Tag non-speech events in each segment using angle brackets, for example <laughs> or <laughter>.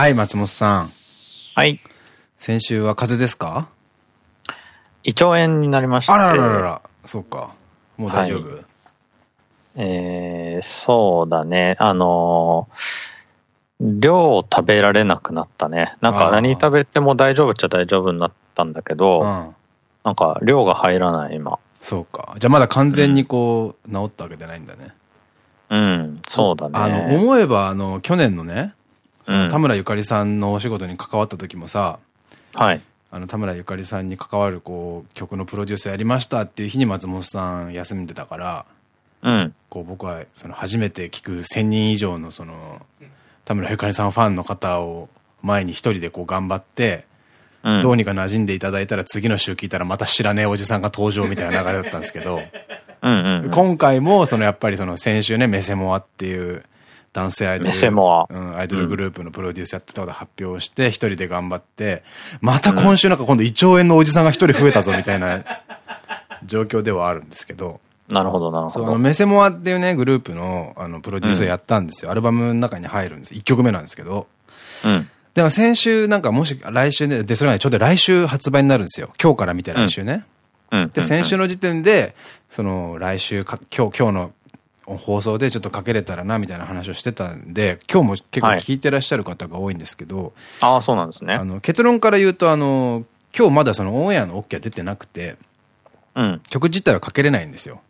はい、松本さん。はい。先週は風邪ですか？胃腸炎になりまして。あららららら、そうか。もう大丈夫、はいえー、そうだね。あのー量を食べられなくなったね。なんか何食べても大丈夫っちゃ大丈夫になったんだけど、うん。なんか量が入らない今。そうか。じゃあまだ完全にこう、治ったわけじゃないんだね。うん、そうだね。あの、思えば、あの、去年のね、うん田村ゆかりさんのお仕事に関わった時もさ、はい。あの、田村ゆかりさんに関わる、こう、曲のプロデュースやりましたっていう日に松本さん休んでたから、うん。こう、僕は、その、初めて聞く1000人以上の、その、田村ゆかりさんファンの方を前に一人でこう頑張って、うん。どうにか馴染んでいただいたら次の週聞いたらまた知らねえおじさんが登場みたいな流れだったんですけど、うんうんうん。今回もそのやっぱりその先週ね、メセモアっていう男性アイドル。うん、アイドルグループのプロデュースやってたこと発表して、一人で頑張って、また今週なんか今度胃腸炎のおじさんが一人増えたぞみたいな状況ではあるんですけど、なるほど、なるそう、あの、ほど。メセモアっていうね、グループの、あの、プロデュースをやったんですよ。アルバムの中に入るんです。1曲目なんですけど。うん。でも先週なんかもし来週ね、で、それがね、ちょうど来週発売になるんですよ。今日から見て来週ね。うん。で、先週の時点で、その、来週か、今日、今日の放送でちょっとかけれたらな、みたいな話をしてたんで、今日も結構聞いてらっしゃる方が多いんですけど、ああ、そうなんですねあ。の、結論から言うと、あの、今日まだそのオンエアの OK は出てなくて、うん。曲自体はかけれないんですよ。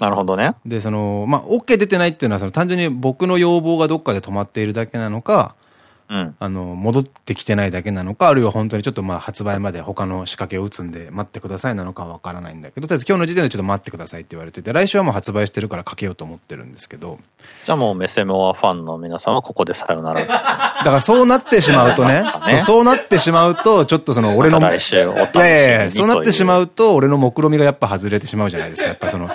なるほどね。で、その、まあ、OK 出てないっていうのは、その単純に僕の要望がどっかで止まっているだけなのか、うん。あの、戻ってきてないだけなのか、あるいは本当にちょっとまあ発売まで他の仕掛けを打つんで待ってくださいなのかはわからないんだけど、とりあえず今日の時点でちょっと待ってくださいって言われてて、来週はもう発売してるからかけようと思ってるんですけど、じゃあもうメセモアファンの皆さんはここでさよなら。だからそうなってしまうとね、ね <laughs> そうなってしまうと、ちょっとその俺の、いやいやいや、そうなってしまう。うと、俺の目論みがやっぱ外れてしまうじゃないですか。やっぱその、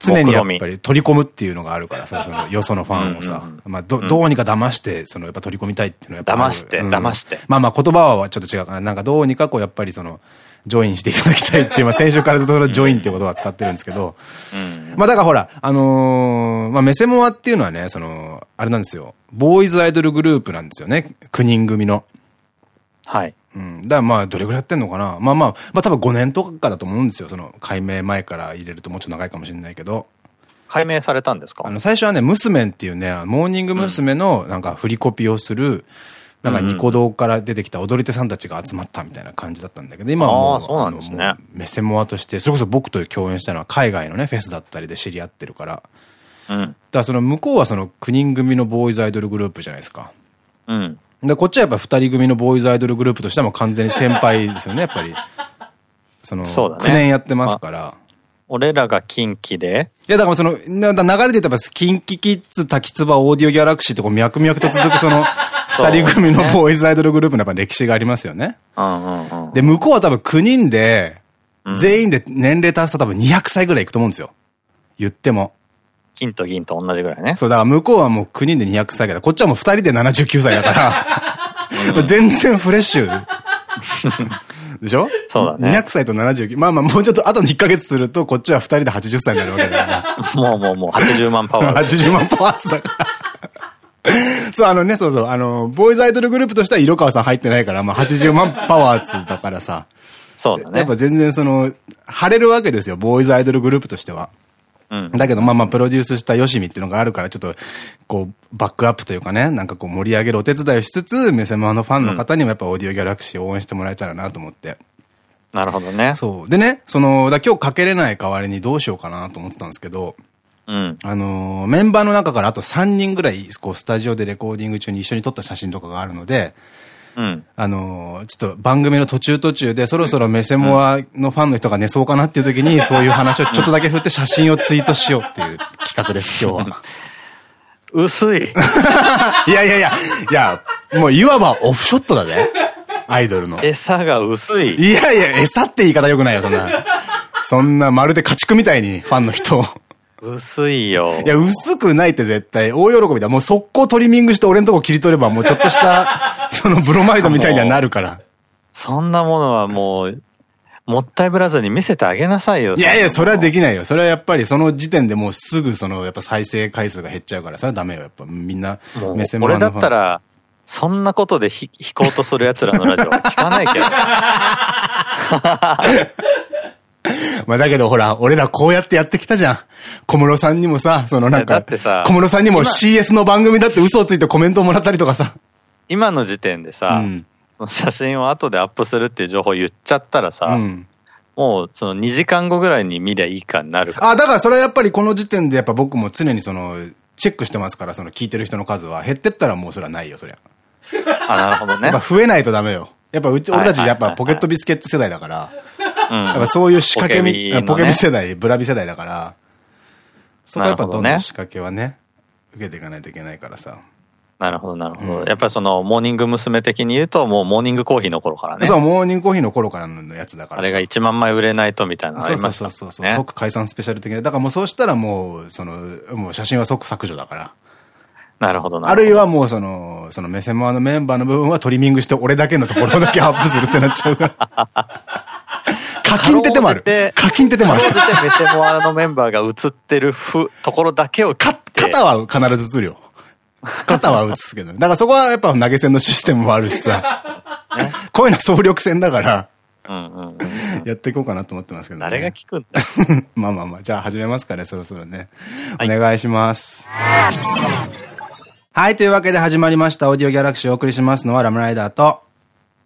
常にやっぱり取り込むっていうのがあるからさ、その <laughs> よそのファンをさ、まあど、どうにか騙して、そのやっぱ取り込みたいっていうのはやっぱ騙してうん騙してまあまあ言葉はちょっと違うかな。なんかどうにかこうやっぱりその、ジョインしていただきたいっていう、まあ先週からずっとそのジョインっていう言葉を使ってるんですけど、まあだからほら、あのーまあメセモアっていうのはね、その、あれなんですよ。ボーイズアイドルグループなんですよね。9人組の。はい。うん。だからまあ、どれぐらいやってんのかなまあまあ、まあ多分5年とかだと思うんですよ。その、解明前から入れるともうちょっと長いかもしれないけど。解明されたんですか？あの、最初はね、娘っていうね、モーニング娘。のなんか振りコピーをする、なんかニコ動から出てきた踊り手さんたちが集まったみたいな感じだったんだけど、今はもう、そうなんですねメセモアとして、それこそ僕と共演したのは海外のね、フェスだったりで知り合ってるから。だかうん。らその向こうはその9人組のボーイズアイドルグループじゃないですか。うん。で、こっちはやっぱ2人組のボーイズアイドルグループとしてはもう完全に先輩ですよね、やっぱり。その、そね9年やってますから。俺らが近畿で、いや、だからその、な流れで言ったら、キンキキッズ、滝つば、オーディオギャラクシーってこう脈々と続くその、<laughs> 二人組のボーイズアイドルグループのやっぱ歴史がありますよね。で、向こうは多分9人で、全員で年齢足すと多分200歳ぐらいいくと思うんですよ。言っても。金と銀と同じぐらいね。そう、だから向こうはもう9人で200歳ぐらい。こっちはもう2人で79歳だから、<laughs> 全然フレッシュ。でしょ？そうだね200歳と79。まあまあ、もうちょっとあと1ヶ月すると、こっちは2人で80歳になるわけだから。<laughs> もうもうもう80万パワー。<laughs> 80万パワーツだから。そう、あのね、そうそう、あの、ボーイズアイドルグループとしては色川さん入ってないから、まあ80万パワーツだからさ。そうだねやっ。ぱ全然その、晴れるわけですよ、ボーイズアイドルグループとしては。うん。だけど、まあまあ、プロデュースしたよしみっていうのがあるから、ちょっと、こう、バックアップというかね、なんかこう盛り上げるお手伝いをしつつ、メセマのファンの方にもやっぱオーディオギャラクシーを応援してもらえたらなと思って。なるほどね。そう。でね、その、だ今日かけれない代わりにどうしようかなと思ってたんですけど、うん。あのーメンバーの中からあと3人ぐらい、こう、スタジオでレコーディング中に一緒に撮った写真とかがあるので、うん。あのーちょっと番組の途中途中で、そろそろメセモアのファンの人が寝そうかなっていう時に、<laughs> そういう話をちょっとだけ振って写真をツイートしようっていう企画です、今日は。薄い。<laughs> いやいやいや、いや、もういわばオフショットだぜ。アイドルの。餌が薄い。いやいや、餌って言い方良くないよ、そんな。そんな、まるで家畜みたいにファンの人を。薄いよ。いや、薄くないって絶対、大喜びだ。もう速攻トリミングして俺のとこ切り取れば、もうちょっとした、<laughs> そのブロマイドみたいにはなるから。そんなものはもう、もったいぶらずに見せてあげなさいよ。いやいや、それはできないよ。それはやっぱりその時点でもうすぐその、やっぱ再生回数が減っちゃうから、それはダメよ。やっぱみんな、目線も俺だったら、そんなことで弾こうとする奴らのラジオは聞かないけど。<laughs> <laughs> まあだけどほら、俺らこうやってやってきたじゃん。小室さんにもさ、そのなんか、小室さんにも CS の番組だって嘘をついてコメントをもらったりとかさ。今の時点でさ、うん写真を後でアップするっていう情報言っちゃったらさ、うん。もうその2時間後ぐらいに見りゃいいかになるから。あ、だからそれはやっぱりこの時点でやっぱ僕も常にその、チェックしてますから、その聞いてる人の数は。減ってったらもうそれはないよ、そりゃ。あ、なるほどねやっ。ぱ増えないとダメよ。やっぱうち、俺たちやっぱポケットビスケット世代だから、やっぱそういう仕掛けみ、ポケビ世代、ブラビ世代だから、そこはやっぱどんどん仕掛けはね、受けていかないといけないからさ。なるほど、なるほど。うんやっぱりその、モーニング娘。的に言うと、もうモーニングコーヒーの頃からね。そう、モーニングコーヒーの頃からのやつだからさ。あれが1万枚売れないとみたいなのあそうそうりましたそうそう、ね。即解散スペシャル的な。だからもうそうしたらもう、その、もう写真は即削除だから。なるほどな。あるいはもうその、そのメセモアのメンバーの部分はトリミングして俺だけのところだけアップするってなっちゃうから。<laughs> 課金って手もある。課金って手もあるか。ろうじてメセモアのメンバーが映ってるふところだけを切か。肩は必ず映るよ。肩は映すけどね。だからそこはやっぱ投げ銭のシステムもあるしさ。こういうのは総力戦だから。やっていこうかなと思ってますけどね。誰が聞くんだ <laughs> まあまあまあ、じゃあ始めますかね、そろそろね。はいお願いします。はい、というわけで始まりました、オーディオギャラクシーをお送りしますのはラムライダーと、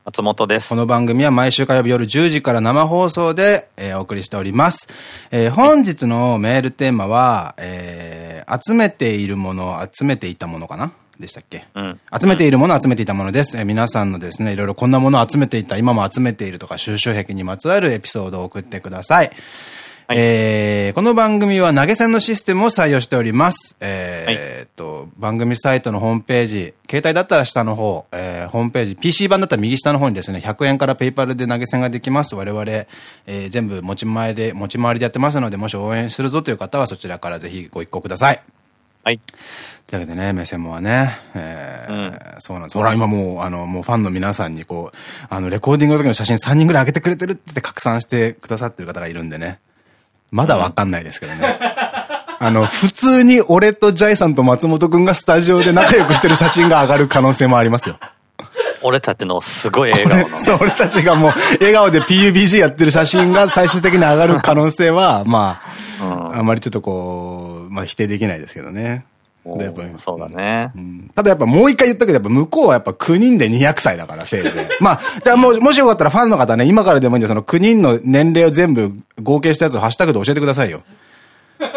松本ですこ。の番組は毎週火曜日夜10時から生放送で、えーお送りしております。えー本日のメールテーマは、えー集めているもの、集めていたものかな？でしたっけ？うん。集めているもの、集めていたものです。えー皆さんのですね、いろいろこんなものを集めていた、今も集めているとか、収集癖にまつわるエピソードを送ってください。はいえーこの番組は投げ銭のシステムを採用しております。えーっと、番組サイトのホームページ、携帯だったら下の方、えーホームページ、PC 版だったら右下の方にですね、100円からペイパルで投げ銭ができます。我々、えー全部持ち前で、持ち回りでやってますので、もし応援するぞという方はそちらからぜひご一行ください。はい。というわけでね、目線もはね、えーそうなんです。ほら、今もう、あの、もうファンの皆さんにこう、あの、レコーディングの時の写真3人ぐらい上げてくれてるって拡散してくださってる方がいるんでね。まだわかんないですけどね。あの、普通に俺とジャイさんと松本くんがスタジオで仲良くしてる写真が上がる可能性もありますよ。俺たちのすごい笑顔のね。<laughs> そう、俺たちがもう笑顔で PUBG やってる写真が最終的に上がる可能性は、まあ、あまりちょっとこう、まあ否定できないですけどね。やっぱりそうだね。うんただやっぱもう一回言ったけど、やっぱ向こうはやっぱ9人で200歳だから、せいぜい。<laughs> まあ、じゃあもう、もしよかったらファンの方ね、今からでもいいんで、その9人の年齢を全部合計したやつをハッシュタグで教えてくださいよ。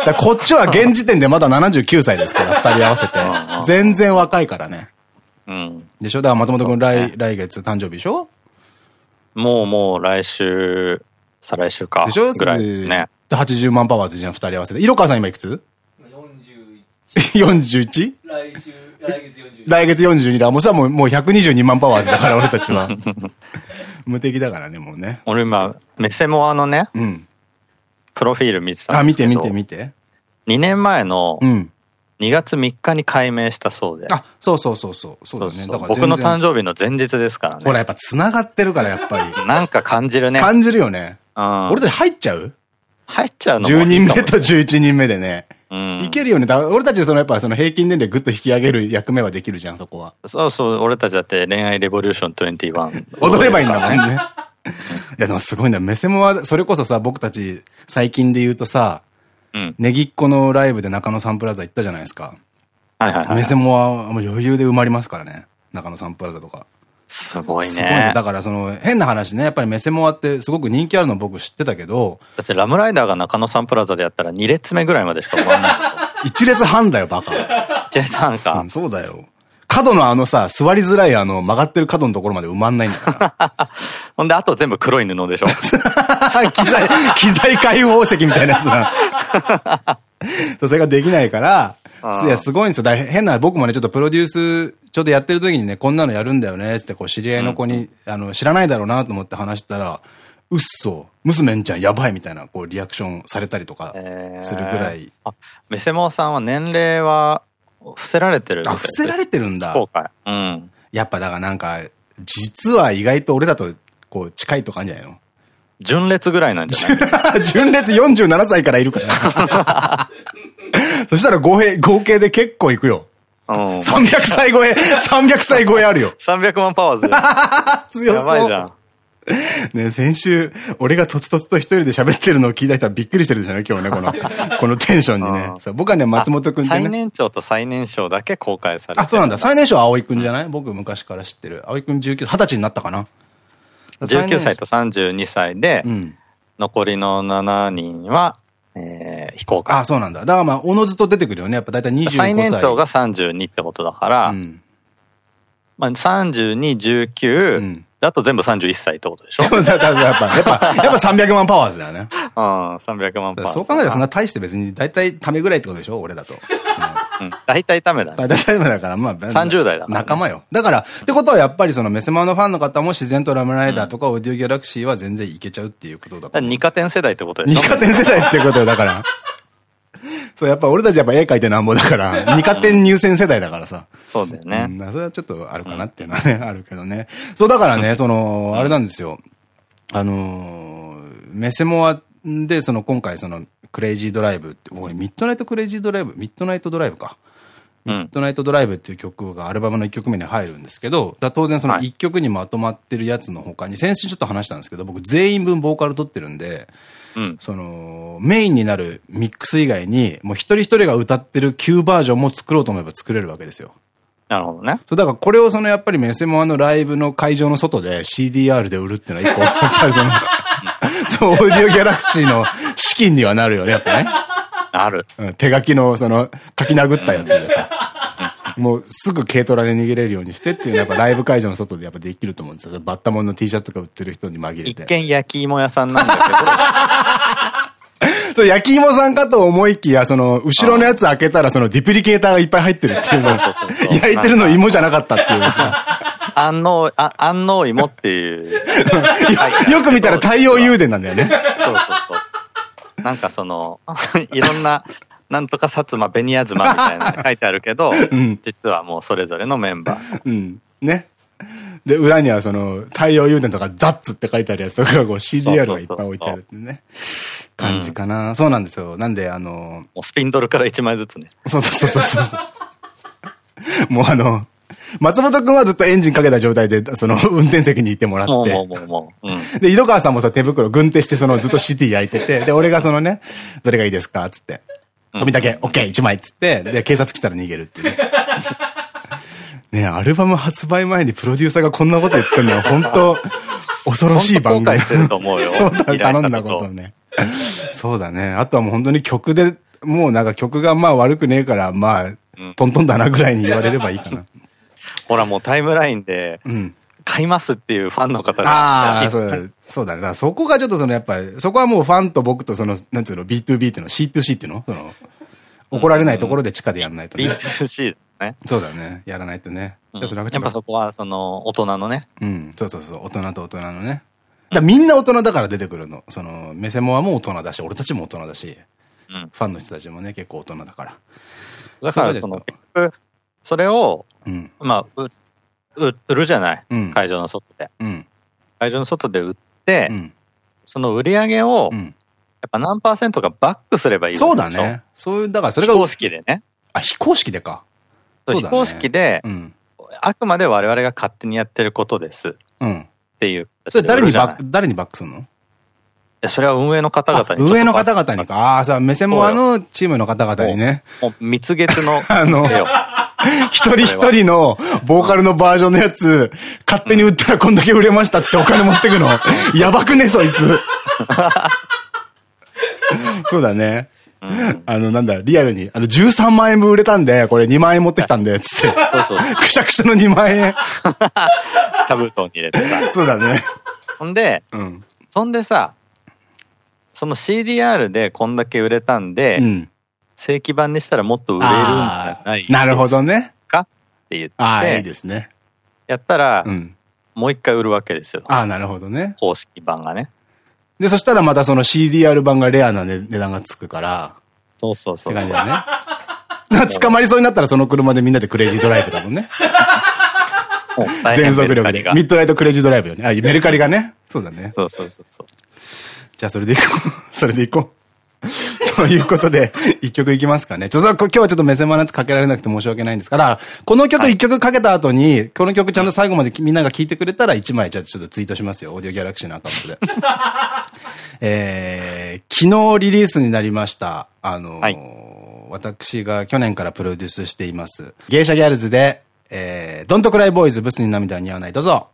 だこっちは現時点でまだ79歳ですから、<laughs> 二人合わせて。全然若いからね。うん。でしょ？だから松本くん来、来月誕生日でしょ？もうもう来週、再来週か。でしょ？ぐらいですね。で80万パワーズじゃん、二人合わせて。色川さん今いくつ？41 ?41? 来週来月40来月42だ。もうさ、もうもう122万パワーズだから、俺たちは。<laughs> 無敵だからね、もうね。俺今、メセモアのね、うん。プロフィール見てたあ、見てんですけど。見て見て。2年前のうん。2月3日に改名したそうで。あ、そうそうそうそう。そうだね。そうそうだから僕の誕生生日の前日ですからね。ほら、やっぱ繋がってるから、やっぱり。<laughs> なんか感じるね。感じるよね。うん。俺たち入っちゃう？入っちゃうのも ?10 人目と11人目でね。うん。いけるよね。俺たちそのやっぱその平均年齢ぐっと引き上げる役目はできるじゃん、そこは。そうそう、俺たちだって恋愛レボリューション21。踊ればいいんだもんね。いや、でもすごいんだセモは、それこそさ、僕たち最近で言うとさ、うん。ネギっ子のライブで中野サンプラザ行ったじゃないですか。はいはいはい。メセモはもう余裕で埋まりますからね。中野サンプラザとか。すごいすごい。だからその変な話ね、やっぱりメセモアってすごく人気あるの僕知ってたけど、だってラムライダーが中野サンプラザでやったら2列目ぐらいまでしか終わんないでしょ。一列半だよ、バカ。ジェイさんかうん、。そうだよ。角のあのさ、座りづらいあの曲がってる角のところまで埋まんないんだか <laughs> ほんで、あと全部黒い布でしょ。ら。<laughs> 機材、機材開放石みたいなやつだ。<laughs> それができないから、いや、すごいんですよ。だ変な、僕もね、ちょっとプロデュース、ちょうどやってる時にね、こんなのやるんだよね、つって、こう、知り合いの子に、あの、知らないだろうなと思って話したら、うっそ、娘んちゃんやばいみたいな、こう、リアクションされたりとかえーするぐらい。あ、メセモーさんは年齢は伏せられてるあ、い伏せられてるんだ。後悔。うん。やっぱだからなんか、実は意外と俺らと、こう、近いとかあるんじゃないの？純烈ぐらいなんじゃない？<laughs> 純烈47歳からいるから。<laughs> <laughs> そしたら合計合計で結構いくよ。うん。300歳超え、300歳超えあるよ。<laughs> 300万パワーズ。<laughs> 強やばいじゃそう。ね、先週、俺がとつとつと一人で喋ってるのを聞いた人はびっくりしてるでしょうね、今日ね、この、このテンションにねう。んそう僕はね、松本くんって最ね。年長と最年少だけ公開されてるあ、そうなんだ。最年少は葵くんじゃない？僕昔から知ってる。葵くん19、20歳になったかな？19歳と32歳でう、ん。残りの7人は、えー、非公開。あ、そうなんだ。だからまあ、おのずと出てくるよね。やっぱ大体25歳。最年長が32ってことだから、うん。まあ、32、19、うんであと全部31歳ってことでしょ？<laughs> やっぱ、やっぱ、やっぱ300万パワーズだよね。うん、300万パワー。そう考えたらそんな大して別に大体ためぐらいってことでしょ？俺だと。うん。大体ダメだね。大体ためだから、まあ。<laughs> 30代だ仲間よ。だから、ってことはやっぱりそのメセモアのファンの方も自然と RAM RIDER とか AUDIO GALAXY は全然いけちゃうっていうことだと思う。二科展世代ってことでしょ？二科展世代ってことよ、だから。<laughs> そう、やっぱ俺たちやっぱ絵描いてなんぼだから、二科展入選世代だからさ。そうだよね。うん、それはちょっとあるかなっていうのはね、あるけどね。そう、だからね、その、あれなんですよ。あのー、メセモアで、その今回その、 Crazy Drive って、俺 Midnight Crazy Drive、Midnight Drive か。ミッドナイトドライブっていう曲がアルバムの1曲目に入るんですけど、だ当然その1曲にまとまってるやつの他に、先週ちょっと話したんですけど、僕全員分ボーカル取ってるんで、うん。その、メインになるミックス以外に、もう一人一人が歌ってる旧バージョンも作ろうと思えば作れるわけですよ。なるほどね。そう、だからこれをそのやっぱりメセモアのライブの会場の外で CDR で売るっていうのは一個、やっぱりその、<laughs> そう、オーディオギャラクシーの資金にはなるよね、やっぱね。ある。うん、手書きのその、書き殴ったやつでさ。もうすぐ軽トラで逃げれるようにしてっていうのはやっぱライブ会場の外でやっぱできると思うんですよ。バッタモンの T シャツとか売ってる人に紛れて。一見焼き芋屋さんなんだけ <laughs> そう焼き芋さんかと思いきや、その、後ろのやつ開けたらそのディプリケーターがいっぱい入ってるっていう。そうそうそうそう焼いてるの芋じゃなかったっていう。ど、安納、あ安納芋っていう。よ <laughs> よく見たら太陽誘電なんだよね。そうそうそう。なんかその、<laughs> いろんな、なんとか薩摩、紅あずまみたいなの書いてあるけど、ん実はもうそれぞれのメンバー。うん。ね。で、裏にはその、太陽誘電とかザッツって書いてあるやつとかがこう CDR がいっぱい置いてあるってね。感じかな。そうなんですよ。なんで、あの、もうスピンドルから1枚ずつね。そうそうそうそうそう。もうあの、<laughs> 松本くんはずっとエンジンかけた状態で、その、運転席にいてもらって。で、井戸川さんもさ、手袋軍手して、その、ずっとシティ焼いてて、で、俺がそのね、どれがいいですか？つって。富竹、オッケー、1枚っつって、で、警察来たら逃げるっていうね。<laughs> ねアルバム発売前にプロデューサーがこんなこと言ってんのは、本当 <laughs> 恐ろしい番組。してると思うよそうだ、頼んだことね。そうだね。あとはもう本当に曲で、もうなんか曲がまあ悪くねえから、まあ、トントンだなぐらいに言われればいいかな。ほらもうタイムラインで、うん。買いますっていうファンの方が。ああ、そうだ、そうだね。だそこがちょっとそのやっぱり、そこはもうファンと僕とその、なんていうの、B2B っていうの、C2C っていうの？その、怒られないところで地下でやんないとね。B2C だね。そうだね。やらないとね。うんいやっぱそこは、その、大人のね。うん。そうそうそう。大人と大人のね。だみんな大人だから出てくるの。その、メセモアも大人だし、俺たちも大人だし、うん。ファンの人たちもね、結構大人だから。だから、その、それを、うん。まあ、う、う売るじゃない？うん会場の外で。うん。会場の外で売って、うん。その売り上げを、やっうん。ぱ何パーセントかバックすればいいわそう。だね。そういう、だからそれが、非公式でね。あ、非公式でか。そうだね非公式で、うん。あくまで我々が勝手にやってることですっうん。ていう。それ誰にバック、誰にバックするの？えそれは運営の方々にあちょっと上の方々にか。ああ、さ、メセモアのチームの方々にね。もう蜜月の <laughs> あの。<laughs> 一人一人のボーカルのバージョンのやつ、勝手に売ったらこんだけ売れましたっつってお金持ってくの？<laughs> やばくね、そいつ。<laughs> そうだね。うんあの、なんだ、リアルに。あの、13万円分売れたんで、これ2万円持ってきたんで、つって。そうそう。くしゃくしゃの2万円。茶封筒に入れてさ。そうだね。ほんで、うん。そんでさ、その CDR でこんだけ売れたんで、うん。正規版にしたらもっと売れるんじゃないなるほどね。かって言ああ、いいって、ですね。やったらう、ん。もう一回売るわけですよ。ああ、なるほどね。公式版がね。で、そしたらまたその CDR 版がレアな値値段がつくから、そうそうそう。って感じだよね。捕まりそうになったらその車でみんなでクレイジードライブだもんね。全速力で。ミッドナイトクレイジードライブよね。あ、メルカリがね。そうだね。そうそうそうそう。じゃあそれで行こう。それで行こう。ということで、一曲いきますかね。ちょっと今日はちょっと目線のやつかけられなくて申し訳ないんですから、この曲一曲かけた後に、はい、この曲ちゃんと最後までみんなが聴いてくれたら一枚じゃあちょっとツイートしますよ。オーディオギャラクシーのアカウントで。<laughs> えー、昨日リリースになりました。あのーはい、私が去年からプロデュースしています。芸者ギャルズで、えー、ドントクライボーイズブスに涙に合わない。どうぞ。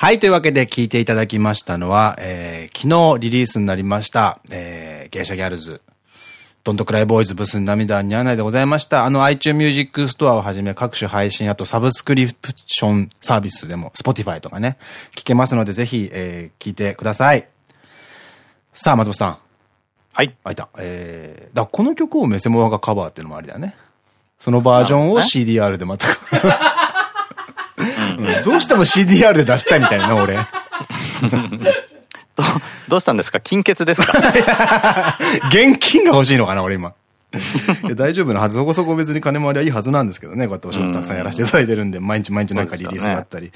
はい、というわけで聞いていただきましたのは、えー、昨日リリースになりました、えー、芸者ギャルズ、ドントクライボーイズブスに涙に合わないでございました。あの iTunes Music Store をはじめ各種配信、あとサブスクリプションサービスでも、Spotify とかね、聞けますのでぜひ、えー、聞いてください。さあ、松本さん。はい。あ、いた。えー、だこの曲をメセモアがカバーっていうのもありだね。そのバージョンを CDR でまた。<laughs> どうしても CDR で出したいみたいな、俺。どどうしたんですか？金欠ですか？<laughs> 現金が欲しいのかな、俺今。大丈夫なはず、そこそこ別に金回りはいいはずなんですけどね、こうやってお仕事たくさんやらせていただいてるんで、毎日毎日なんかリリースがあったり。ね、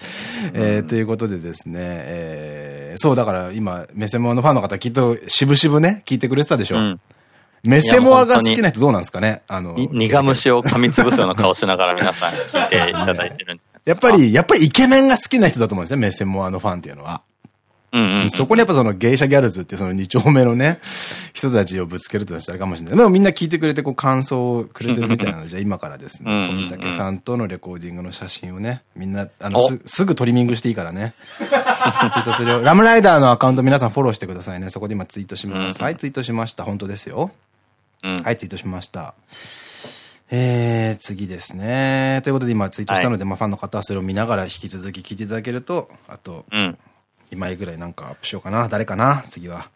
えー、ということでですね、えー、そう、だから今、メセモアのファンの方きっと渋々ね、聞いてくれてたでしょ。うんメセモアが好きな人どうなんですかね？あの。苦虫を噛みつぶすような顔しながら皆さん聞いていただいてるんやっぱり、やっぱりイケメンが好きな人だと思うんですよ、メッセンモアのファンっていうのは。そこにやっぱその芸者ギャルズっていうその二丁目のね、人たちをぶつけるとしたらかもしれない。でもみんな聞いてくれてこう感想をくれてるみたいなので、じゃあ今からですね、富武さんとのレコーディングの写真をね、みんな、あの、すすぐトリミングしていいからね。<laughs> ツイートするよ。ラムライダーのアカウント皆さんフォローしてくださいね。そこで今ツイートします。はい、ツイートしました。本当ですよ。はい、ツイートしました。えー、次ですね。ということで今ツイートしたので、はい、まあファンの方はそれを見ながら引き続き聞いていただけると、あと、うん、今ぐらいなんかアップしようかな。誰かな？次は。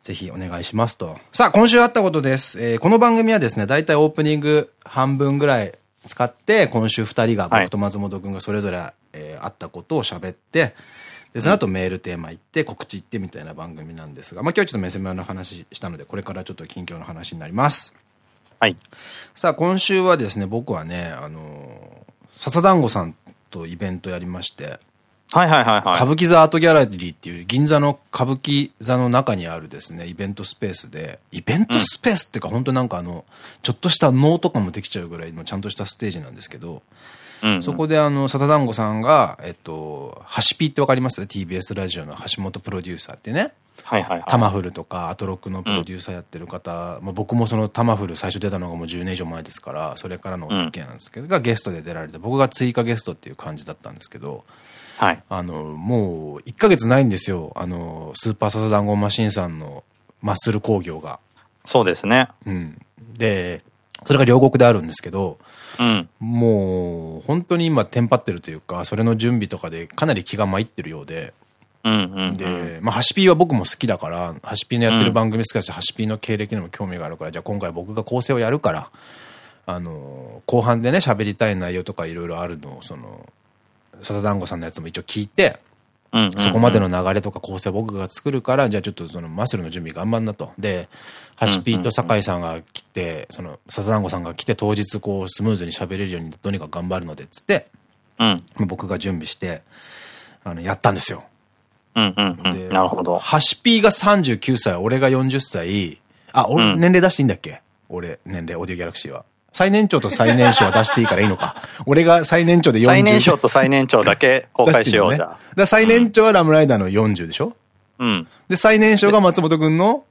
ぜひお願いしますと。さあ、今週あったことです。えー、この番組はですね、だいたいオープニング半分ぐらい使って、今週二人が、僕と松本くんがそれぞれ、えー、あったことを喋って、で、その後メールテーマ行って、告知行ってみたいな番組なんですが、まあ今日はちょっとメセメの話したので、これからちょっと近況の話になります。はい。さあ、今週はですね、僕はね、あの、笹団子さんとイベントやりまして、はいはいはいはい。歌舞伎座アートギャラリーっていう銀座の歌舞伎座の中にあるですね、イベントスペースで、イベントスペースっていうか、うん、本当なんかあの、ちょっとした能とかもできちゃうぐらいのちゃんとしたステージなんですけど、そこであの、サタ団子さんが、えっと、ハシピってわかります ?TBS ラジオの橋本プロデューサーってね。はいはいはい。タマフルとか、アトロックのプロデューサーやってる方、うん、まあ僕もそのタマフル最初出たのがもう10年以上前ですから、それからのお付き合いなんですけど、うん、がゲストで出られて、僕が追加ゲストっていう感じだったんですけど、はい。あの、もう、1ヶ月ないんですよ。あの、スーパーササダンゴマシンさんのマッスル工業が。そうですね。うん。で、それが両国であるんですけど、うん、もう、本当に今テンパってるというか、それの準備とかでかなり気が参ってるようで、で、まあ、ハシピーは僕も好きだから、ハシピーのやってる番組好きだし、うん、ハシピーの経歴にも興味があるから、じゃあ今回僕が構成をやるから、あの、後半でね、喋りたい内容とかいろいろあるのを、その、サタ団子さんのやつも一応聞いて、そこまでの流れとか構成僕が作るから、じゃあちょっとそのマッスルの準備頑張んなと。で、ハシピーと酒井さんが来て、その、サタ団子さんが来て当日こうスムーズに喋れるようにどうにか頑張るので、つって、うん、僕が準備して、あの、やったんですよ。うんうんうん。なるほど。ハシピーが39歳、俺が40歳。あ、俺、年齢出していいんだっけ？俺、年齢、オーディオギャラクシーは。最年長と最年少は出していいからいいのか。<laughs> 俺が最年長で40。最年少と最年長だけ公開しよう、ね、じゃあ。最年長はラムライダーの40でしょ？うん。で、最年少が松本くんの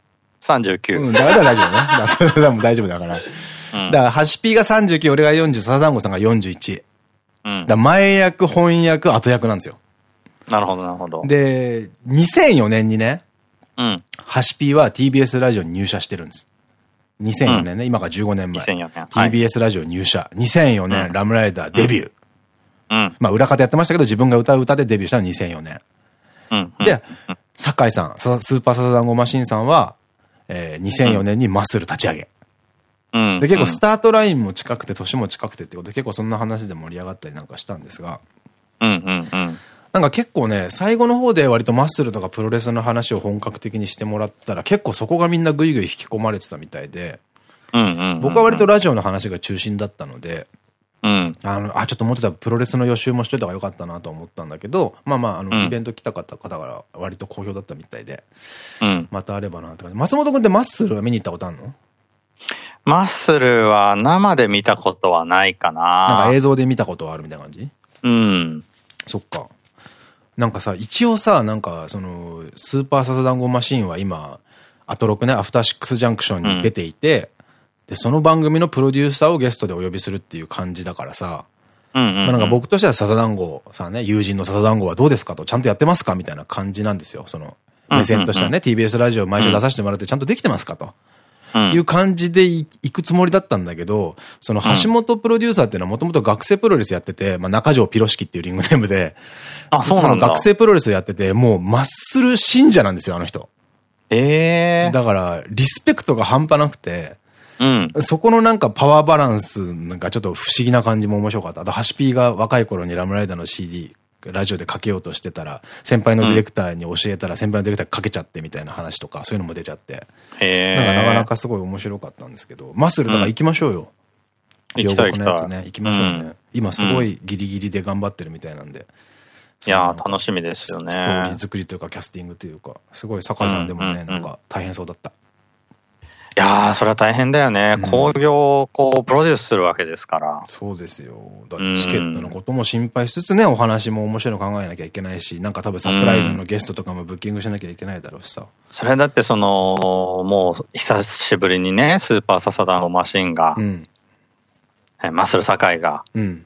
?39。うん、だから大丈夫ね。だそれはもう大丈夫だから。うん、だから、ハシピーが39、俺が40、サザンゴさんが41。うん。だ前役、翻訳、後役なんですよ。なるほど、なるほど。で、2004年にね、うん。ハシピーは TBS ラジオに入社してるんです。2004年ね、今から15年前。2004年。TBS ラジオ入社。2004年、ラムライダーデビュー。うん。まあ、裏方やってましたけど、自分が歌う歌でデビューしたのは2004年。うん。で、酒井さん、スーパーサザンゴマシンさんは、えー、2004年にマッスル立ち上げ。うん。で、結構スタートラインも近くて、年も近くてってことで、結構そんな話で盛り上がったりなんかしたんですが。うんうんうん。なんか結構ね、最後の方で割とマッスルとかプロレスの話を本格的にしてもらったら、結構そこがみんなぐいぐい引き込まれてたみたいで、僕は割とラジオの話が中心だったので、うん。あの、あ、ちょっと思ってたプロレスの予習もしといた方がよかったなと思ったんだけど、まあまあ、あの、うんイベント来た方から割と好評だったみたいで、うん。またあればなって感じ。松本くんってマッスルは見に行ったことあるの？マッスルは生で見たことはないかな。なんか映像で見たことはあるみたいな感じ？うん。そっか。なんかさ、一応さ、なんか、その、スーパーササダンゴマシンは今、アトロクね、アフターシックスジャンクションに出ていて、で、その番組のプロデューサーをゲストでお呼びするっていう感じだからさ、うんうん、まあなんか僕としてはササダンゴさんね、友人のササダンゴはどうですかと、ちゃんとやってますかみたいな感じなんですよ。その、目線としてはね、TBS ラジオ毎週出させてもらってちゃんとできてますかと。いう感じでいくつもりだったんだけど、その橋本プロデューサーっていうのはもともと学生プロレスやってて、まあ中条ピロシキっていうリングネームで、あ、そうなんだ。学生プロレスやってて、もうマッスル信者なんですよ、あの人。ええー。だから、リスペクトが半端なくて、うん。そこのなんかパワーバランスなんかちょっと不思議な感じも面白かった。あと、ハシピーが若い頃にラムライダーの CD、ラジオでかけようとしてたら、先輩のディレクターに教えたら、先輩のディレクターがかけちゃってみたいな話とか、そういうのも出ちゃって。へなんかなかなかすごい面白かったんですけど、マッスルとか行きましょうよ。行きたい両国のやつね、行きましょうね。今すごいギリギリで頑張ってるみたいなんで。いやー、楽しみですよね。ストーリー作りというか、キャスティングというか、すごい酒井さんでもね、なんか大変そうだった。いやー、それは大変だよね。興行をこう、プロデュースするわけですから。そうですよ。だチケットのことも心配しつつね、お話も面白いの考えなきゃいけないし、なんか多分サプライズのゲストとかもブッキングしなきゃいけないだろうしさ。それだってその、もう久しぶりにね、スーパーササダンゴマシンが、うん。マッスル堺が、うん。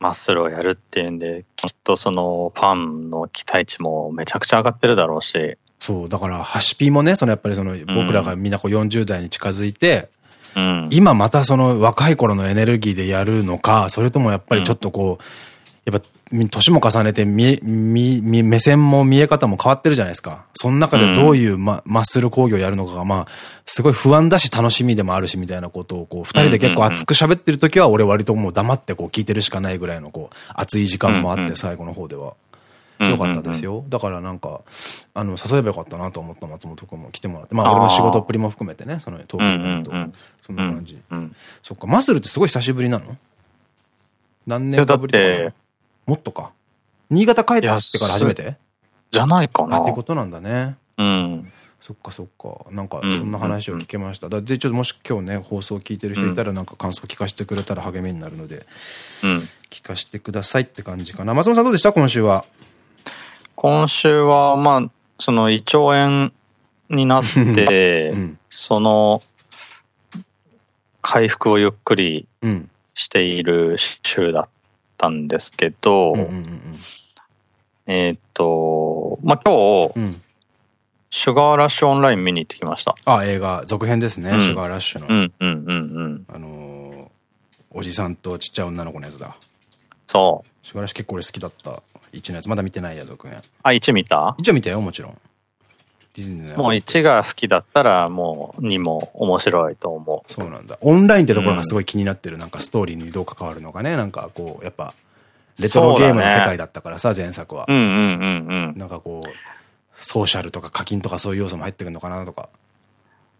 マッスルをやるっていうんで、きっとそのファンの期待値もめちゃくちゃ上がってるだろうし。そう、だから、ハシピーもね、そのやっぱりその、僕らがみんなこう40代に近づいて、うん、今またその若い頃のエネルギーでやるのか、それともやっぱりちょっとこう、やっぱ、年も重ねて見え、見、見、目線も見え方も変わってるじゃないですか。その中でどういうマ,、マッスル工業をやるのかが、まあ、すごい不安だし楽しみでもあるしみたいなことを、こう、二人で結構熱く喋ってる時は、俺割ともう黙ってこう聞いてるしかないぐらいの、こう、熱い時間もあって、最後の方では。よかったですよ。だからなんか、あの、誘えばよかったなと思った松本君も来てもらって。まあ、俺の仕事っぷりも含めてね、そのトークイベント。そんな感じ。そっか、マッスルってすごい久しぶりなの？何年かぶりとかな？のもっとか。新潟帰ってから初めて？じゃないかな。ってことなんだね。うん。そっかそっか。なんか、そんな話を聞けました。だで、ちょっともし今日ね、放送聞いてる人いたら、なんか感想聞かせてくれたら励みになるので、うん。聞かせてくださいって感じかな。松本さんどうでした？今週は。今週は、まあ、その胃腸炎になって、<laughs> うん、その、回復をゆっくりしている週だったんですけど、えっと、まあ、今日、うん、シュガーラッシュオンライン見に行ってきました。あ、映画、続編ですね、うん、シュガーラッシュの。うんうんうんうん。あのー、おじさんとちっちゃい女の子のやつだ。そう。シュガーラッシュ結構俺好きだった。1のやつ。まだ見てないや、続編。あ、1見た ?1 は見たよ、もちろん。ディズニーもう1が好きだったら、もう2も面白いと思う。そうなんだ。オンラインってところがすごい気になってる。うん、なんかストーリーにどう関わるのかね。なんかこう、やっぱ、レトロゲームの世界だったからさ、ね、前作は。うんうんうんうん。なんかこう、ソーシャルとか課金とかそういう要素も入ってくるのかなとか。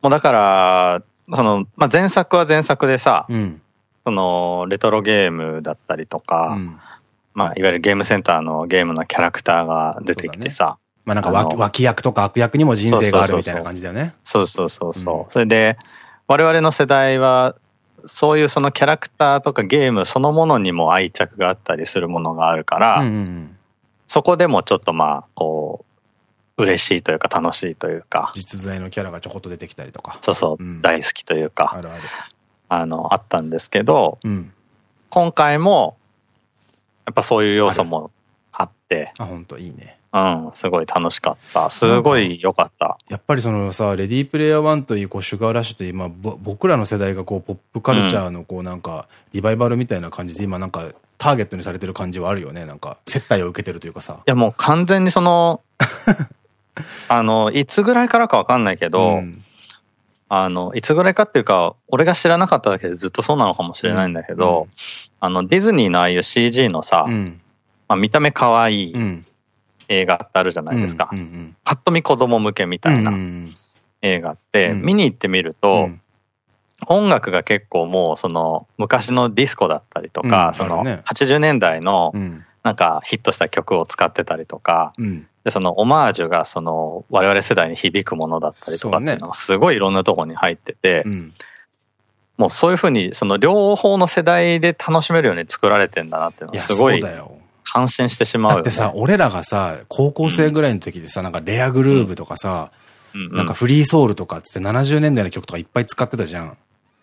もうだから、その、まあ、前作は前作でさ、うん、その、レトロゲームだったりとか、うん、まあ、いわゆるゲームセンターのゲームのキャラクターが出てきてさ、まあなんか脇脇役とか悪役にも人生があるみたいな感じだよね。そうそうそうそう。うん、それで、我々の世代は、そういうそのキャラクターとかゲームそのものにも愛着があったりするものがあるから、そこでもちょっとまあ、こう、嬉しいというか楽しいというか。実在のキャラがちょこっと出てきたりとか。そうそう、うん、大好きというか。あるある。あの、あったんですけど、うん、今回も、やっぱそういう要素もあって。あ、本当いいね。うん、すごい楽しかった。すごい良かった。やっぱりそのさ、レディープレイヤー1といい、こう、シュガーラッシュといい、まあ、僕らの世代がこう、ポップカルチャーのこう、なんか、リバイバルみたいな感じで、今なんか、ターゲットにされてる感じはあるよね。なんか、接待を受けてるというかさ。いや、もう完全にその、<laughs> あの、いつぐらいからかわかんないけど、うん、あの、いつぐらいかっていうか、俺が知らなかっただけでずっとそうなのかもしれないんだけど、うん、あの、ディズニーのああいう CG のさ、うん、まあ、見た目可愛い映画ってあるじゃないですか。パッと見子供向けみたいな映画って、見に行ってみると、音楽が結構もうその昔のディスコだったりとか、その80年代のなんかヒットした曲を使ってたりとか、でそのオマージュがその我々世代に響くものだったりとかっていうのがすごいいろんなところに入ってて、もうそういうふうにその両方の世代で楽しめるように作られてんだなっていうのはすごい感心してしまう、ね、だってさ、俺らがさ、高校生ぐらいの時でさ、なんかレアグルーブとかさ、なんかフリーソウルとかって70年代の曲とかいっぱい使ってたじゃん。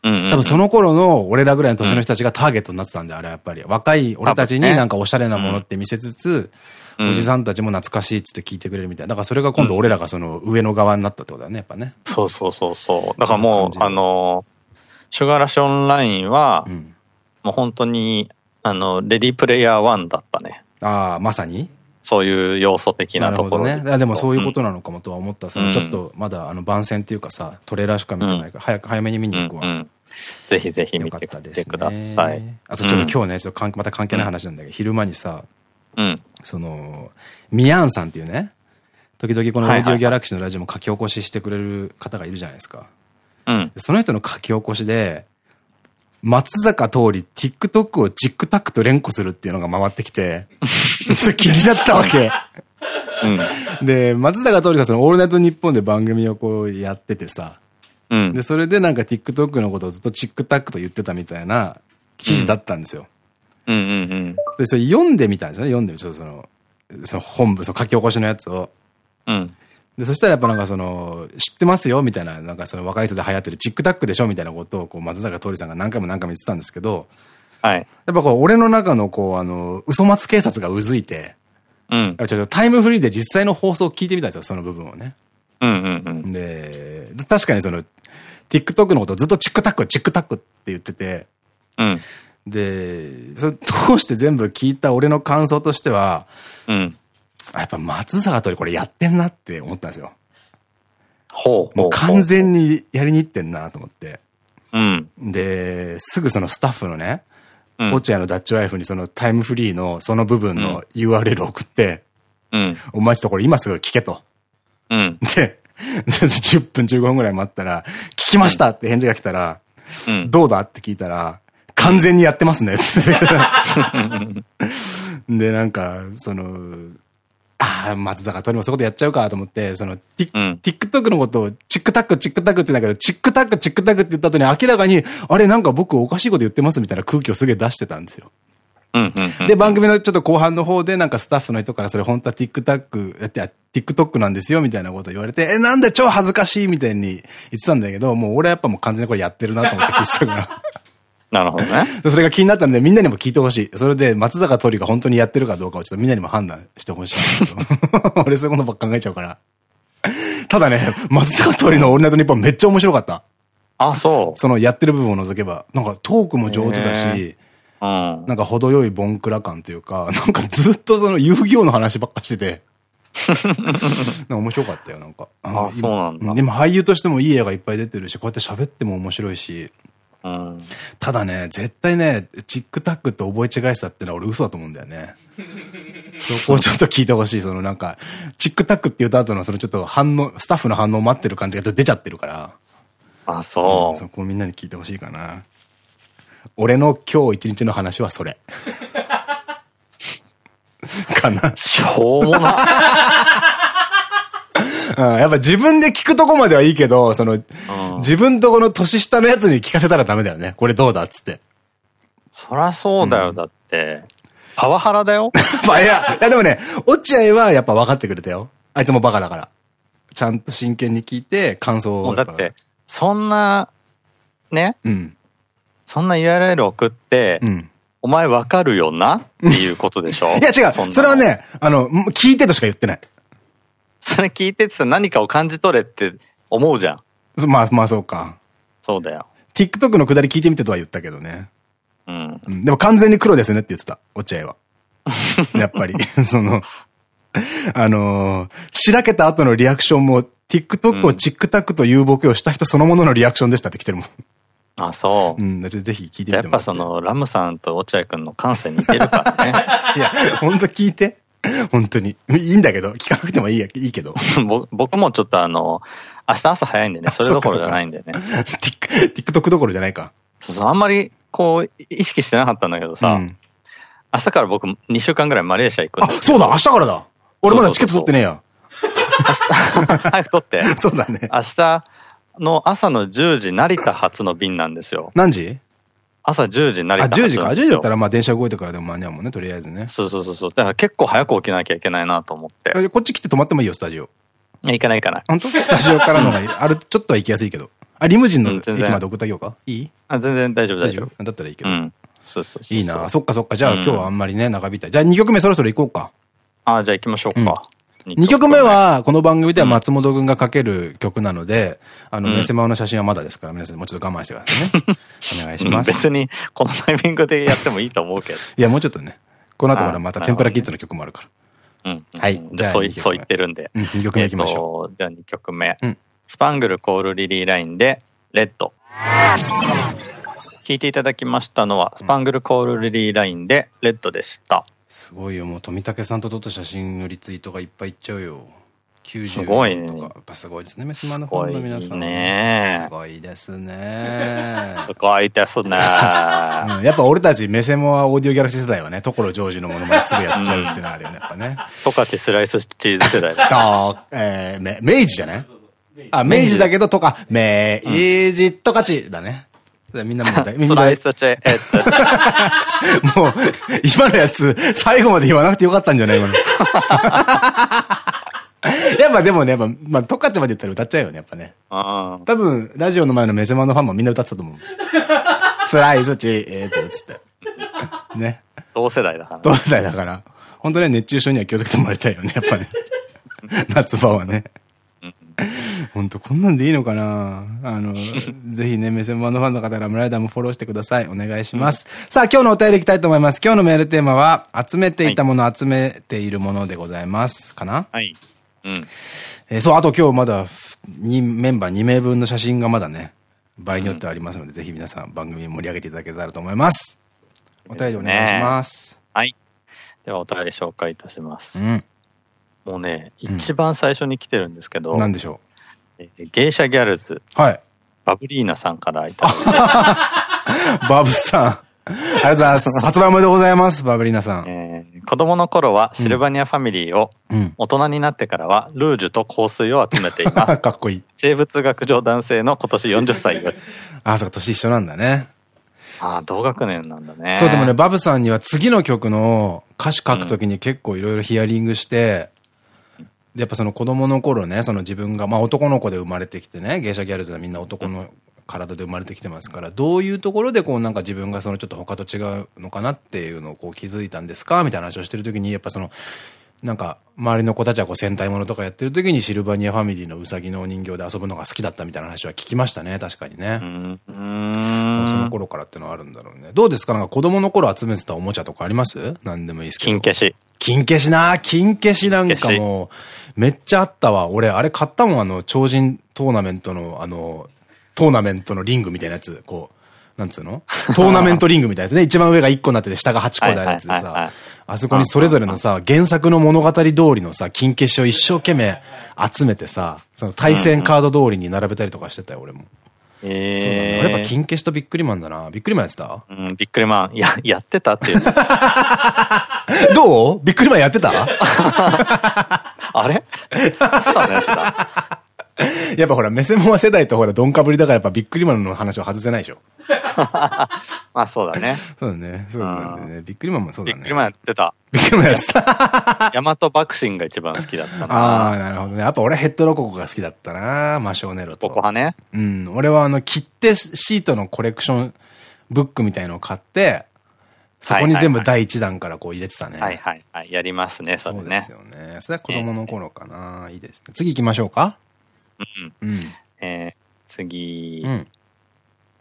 多分その頃の俺らぐらいの年の人たちがターゲットになってたんで、あれやっぱり。若い俺たちになんかおしゃれなものって見せつつ、おじさんたちも懐かしいっつって聞いてくれるみたいな。だからそれが今度俺らがその上の側になったってことだね、やっぱね。そうそうそうそう。だからもう、あの、シュガーラッシュオンラインは、もう本当に、あの、レディープレイヤー1だったね。ああ、まさに？そういう要素的なところね。でもそういうことなのかもとは思った。そのちょっとまだあの番宣っていうかさ、トレーラーしか見てないから、早く早めに見に行くわ。ぜひぜひ見てくてください。あとちょっと今日ね、ちょっとまた関係ない話なんだけど、昼間にさ、その、ミヤンさんっていうね、時々このオーディオギャラクシーのラジオも書き起こししてくれる方がいるじゃないですか。うん、その人の書き起こしで、松坂通り TikTok をチックタックと連呼するっていうのが回ってきて、<laughs> ちょっと気になったわけ。うん、で、松坂通りさ、そのオールナイトニッポンで番組をこうやっててさ、うん、で、それでなんか TikTok のことをずっとチックタックと言ってたみたいな記事だったんですよ。で、それ読んでみたんですよね、読んでみその、その本部、その書き起こしのやつを。うん。で、そしたらやっぱなんかその、知ってますよみたいな、なんかその若い人で流行ってるチックタックでしょみたいなことを、こう、松坂桃李さんが何回も何回も言ってたんですけど、はい。やっぱこう、俺の中のこう、あの、嘘松警察がうずいて、うん。ちょっとタイムフリーで実際の放送を聞いてみたんですよ、その部分をね。うんうんうん。で、確かにその、TikTok のことをずっとチックタック、チックタックって言ってて、うん。で、それ通して全部聞いた俺の感想としては、うん。やっぱ松坂桃李これやってんなって思ったんですよ。ほう。もう完全にやりに行ってんなと思って。うん。で、すぐそのスタッフのね、落合のダッチワイフにそのタイムフリーのその部分の URL を送って、うん。お前ちょっとこれ今すぐ聞けと。うん。で、<laughs> 10分15分ぐらい待ったら、聞きましたって返事が来たら、うん、どうだって聞いたら、完全にやってますね。<laughs> で、なんか、その、ああ、松坂桃李もそういうことやっちゃうかと思って、その、ティ、うん、TikTok のことをチックタック、チックタックって言うんだけど、チックタック、チックタックって言った後に明らかに、あれなんか僕おかしいこと言ってますみたいな空気をすげえ出してたんですよ。で、番組のちょっと後半の方でなんかスタッフの人からそれ本当は TikTok、や TikTok なんですよみたいなこと言われて、え、なんで超恥ずかしいみたいに言ってたんだけど、もう俺はやっぱもう完全にこれやってるなと思って聞いてたから。なるほどね。<laughs> それが気になったので、みんなにも聞いてほしい。それで、松坂桃李が本当にやってるかどうかをちょっとみんなにも判断してほしい。<laughs> 俺そういうことばっか考えちゃうから。ただね、松坂桃李のオールナイトニッポンめっちゃ面白かった。あ、そう。そのやってる部分を除けば。なんかトークも上手だし、うん、なんか程よいボンクラ感というか、なんかずっとその遊戯王の話ばっかしてて。<laughs> 面白かったよ、なんか。あ、そうなんだ。でも俳優としてもいい映画いっぱい出てるし、こうやって喋っても面白いし。ただね、絶対ね、チックタックって覚え違いしたってのは俺嘘だと思うんだよね。<laughs> そこをちょっと聞いてほしい。そのなんか、チックタックって言った後のそのちょっと反応、スタッフの反応を待ってる感じが出ちゃってるから。あ、そう。うん、そこをみんなに聞いてほしいかな。俺の今日一日の話はそれ。<laughs> かな。しょうもな。うん、やっぱ自分で聞くとこまではいいけど、その、自分とこの年下のやつに聞かせたらダメだよね。これどうだっつって。そらそうだよ、うん、だって。パワハラだよ。<laughs> まあいや、いやでもね、落合はやっぱ分かってくれたよ。あいつもバカだから。ちゃんと真剣に聞いて、感想を。だって、そんな、ね？うん。そんな URL 送って、うん。お前わかるよな？っていうことでしょ？<laughs> いや違う。それはね、あの、聞いてとしか言ってない。それ聞いててさ、何かを感じ取れって思うじゃん。まあまあそうか。そうだよ。TikTok のくだり聞いてみてとは言ったけどね。うん。うん、でも完全に黒ですねって言ってた、落合は。<laughs> やっぱり、<laughs> その、あのー、しらけた後のリアクションも、TikTok をチックタックというボケをした人そのもののリアクションでしたって来てるもん。あ、そう。うん、ぜひ聞いてみてやっぱその、ラムさんと落合くんの感性似てるからね。<laughs> いや、ほんと聞いて。<laughs> 本当に。いいんだけど、聞かなくてもいいや、いいけど。<laughs> 僕もちょっとあの、明日朝早いんでね、それどころじゃないんでね。TikTok どころじゃないか。そうそう、あんまりこう、意識してなかったんだけどさ、うん、明日から僕2週間ぐらいマレーシア行くんだあ、そうだ、明日からだ。俺まだチケット取ってねえや。明日、<laughs> 早く取って。そうだね。明日の朝の10時成田発の便なんですよ。何時？朝10時成田発。あ、10時か。10時だったらまあ電車動いてからでも間に合うもんね、とりあえずね。そうそうそうそう。だから結構早く起きなきゃいけないなと思って。こっち来て泊まってもいいよ、スタジオ。行かないかな。本当？スタジオからのが、ある、ちょっとは行きやすいけど。あ、リムジンの駅まで送ってあげようか？いい？あ、全然大丈夫、大丈夫。だったらいいけど。そうそうそう。いいなそっかそっか。じゃあ今日はあんまりね、長引いた。じゃあ2曲目そろそろ行こうか。あ、じゃあ行きましょうか。2曲目は、この番組では松本くんがかける曲なので、あの、メセマオの写真はまだですから、皆さんもうちょっと我慢してくださいね。<laughs> お願いします。別に、このタイミングでやってもいいと思うけど。いや、もうちょっとね。この後からまた天ぷらキッズの曲もあるから。うん。はい。じゃあ、そう言ってるんで。2曲目いきましょう。じゃあ2曲目。スパングルコールリリーラインで、レッド。聞いていただきましたのは、スパングルコールリリーラインで、レッドでした。すごいよ、もう富武さんと撮った写真のリツイートがいっぱいいっちゃうよ。すごいね。やっぱすごいですね。メスマのファンの皆さん。ねすごいですね。すごいですね。<laughs> やっぱ俺たちメセモアオーディオギャラクシー世代はね、所ジョージのものまですぐやっちゃうっていうのはあるよね、やっぱね。<laughs> 十勝スライスチーズ世代だ。えー、明治じゃない？あ、明治だけど、とか、明治十勝だね。みんなもう、<laughs> みんな。もう、今のやつ、最後まで言わなくてよかったんじゃない今の。<laughs> やっぱでもね、やっぱ、まあ、トカチまで言ったら歌っちゃうよね、やっぱね。多分、ラジオの前のメセマのファンもみんな歌ってたと思う。スライスチーズつって。ね。同世代だから。同世代だから。本当ね、熱中症には気をつけてもらいたいよね、やっぱね。<laughs> 夏場はね。<laughs> 本当こんなんでいいのかな？あの、<laughs> ぜひね、目線版のファンの方、ラムライダーもフォローしてください。お願いします。うん、さあ、今日のお便りいきたいと思います。今日のメールテーマは、集めていたもの、はい、集めているものでございます。かな？はい。うん。えー、そう、あと今日まだ、に、メンバー2名分の写真がまだね、場合によってはありますので、うん、ぜひ皆さん番組盛り上げていただけたらと思います。お便りお願いします。はい。ではお便り紹介いたします。うん。もうね、一番最初に来てるんですけど。何でしょう？芸者ギャルズ。はい。バブリーナさんからいただきます。<laughs> バブさん。ありがとうございます。発売おめでとうございます、バブリーナさん。えー、子供の頃はシルバニアファミリーを、うん、大人になってからはルージュと香水を集めています。<laughs> かっこいい。生物学上男性の今年40歳 <laughs> あ、そうか、年一緒なんだね。ああ、同学年なんだね。そう、でもね、バブさんには次の曲の歌詞書くときに結構いろいろヒアリングして、やっぱその子供の頃ね、その自分が、まあ男の子で生まれてきてね、芸者ギャルズはみんな男の体で生まれてきてますから、どういうところでこうなんか自分がそのちょっと他と違うのかなっていうのをこう気づいたんですか？みたいな話をしてるときに、やっぱその、なんか、周りの子たちはこう戦隊ものとかやってる時にシルバニアファミリーのウサギのお人形で遊ぶのが好きだったみたいな話は聞きましたね、確かにね。その頃からってのはあるんだろうね。どうですか？なんか子供の頃集めてたおもちゃとかあります？何でもいいですけど。金消し。金消しな金消しなんかもう、めっちゃあったわ。俺、あれ買ったもん、あの、超人トーナメントの、あの、トーナメントのリングみたいなやつ、こう、なんつうの？<laughs> トーナメントリングみたいなやつね。一番上が1個になってて、下が8個であるやつでさ、あそこにそれぞれのさ、原作の物語通りのさ、金消しを一生懸命集めてさ、その対戦カード通りに並べたりとかしてたよ、俺も。ええ。そうなんだ。やっぱ金消しとビックリマンだな。ビックリマンやってた？うん、ビックリマン。や、やってたっていう。<laughs> <laughs> どう？ビックリマンやってた？<laughs> あれ？そうなやつだ。やっぱほら、メセモア世代とほら、ドンかぶりだからやっぱビックリマンの話を外せないでしょ。<laughs> まあそうだね。そうだね。そうだね。ビックリマンもそうだね。ビックリマンやってた。ビックリマンやってた。ヤマトバクシンが一番好きだったな。ああ、なるほどね。やっぱ俺ヘッドロココが好きだったな。マショーネロと。ココ派ね。うん。俺はあの、切手シートのコレクションブックみたいのを買って、そこに全部第一弾からこう入れてたね。はいはいはい。やりますね、それね。そうですよね。それは子供の頃かな。いいですね。次行きましょうか？うん。え次、うん、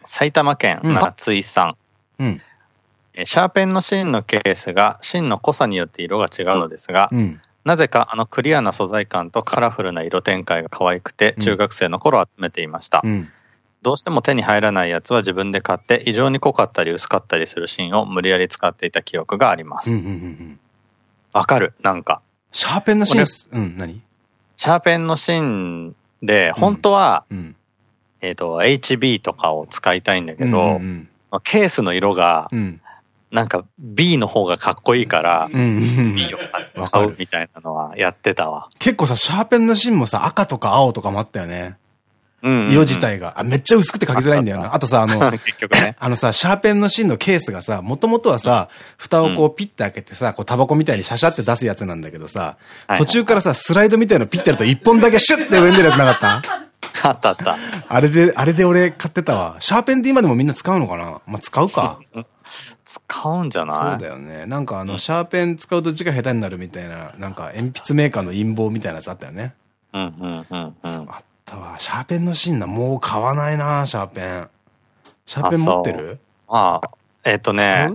埼玉県松井さん。うん、シャーペンの芯のケースが芯の濃さによって色が違うのですが、うん、なぜかあのクリアな素材感とカラフルな色展開が可愛くて、中学生の頃集めていました。どうしても手に入らないやつは自分で買って、異常に濃かったり薄かったりする芯を無理やり使っていた記憶があります。わかる、なんか。シャーペンのシーン、うん、何？シャーペンのシーンで、本当は、うん、えっと、HB とかを使いたいんだけど、ケースの色が、うんなんか B の方がかっこいいから、B を買うみたいなのはやってたわ。結構さ、シャーペンの芯もさ、赤とか青とかもあったよね。色自体が。あ、めっちゃ薄くて書きづらいんだよな。<laughs> あとさ、あの、結局ね。<laughs> あのさ、シャーペンの芯のケースがさ、もともとはさ、蓋をこうピッて開けてさ、こうタバコみたいにシャシャって出すやつなんだけどさ、途中からさ、スライドみたいのピッてやると一本だけシュッて上に出るやつなかった？<laughs> あったあった。あれで、あれで俺買ってたわ。シャーペンって今でもみんな使うのかな？まあ、使うか。使うんじゃない？そうだよね。なんかあの、シャーペン使うと字が下手になるみたいな、なんか鉛筆メーカーの陰謀みたいなやつあったよね。うんうんうんうん。あったわ。シャーペンのシーンな、もう買わないな、シャーペン。シャーペン持ってる？ああ、えっ、ー、とね、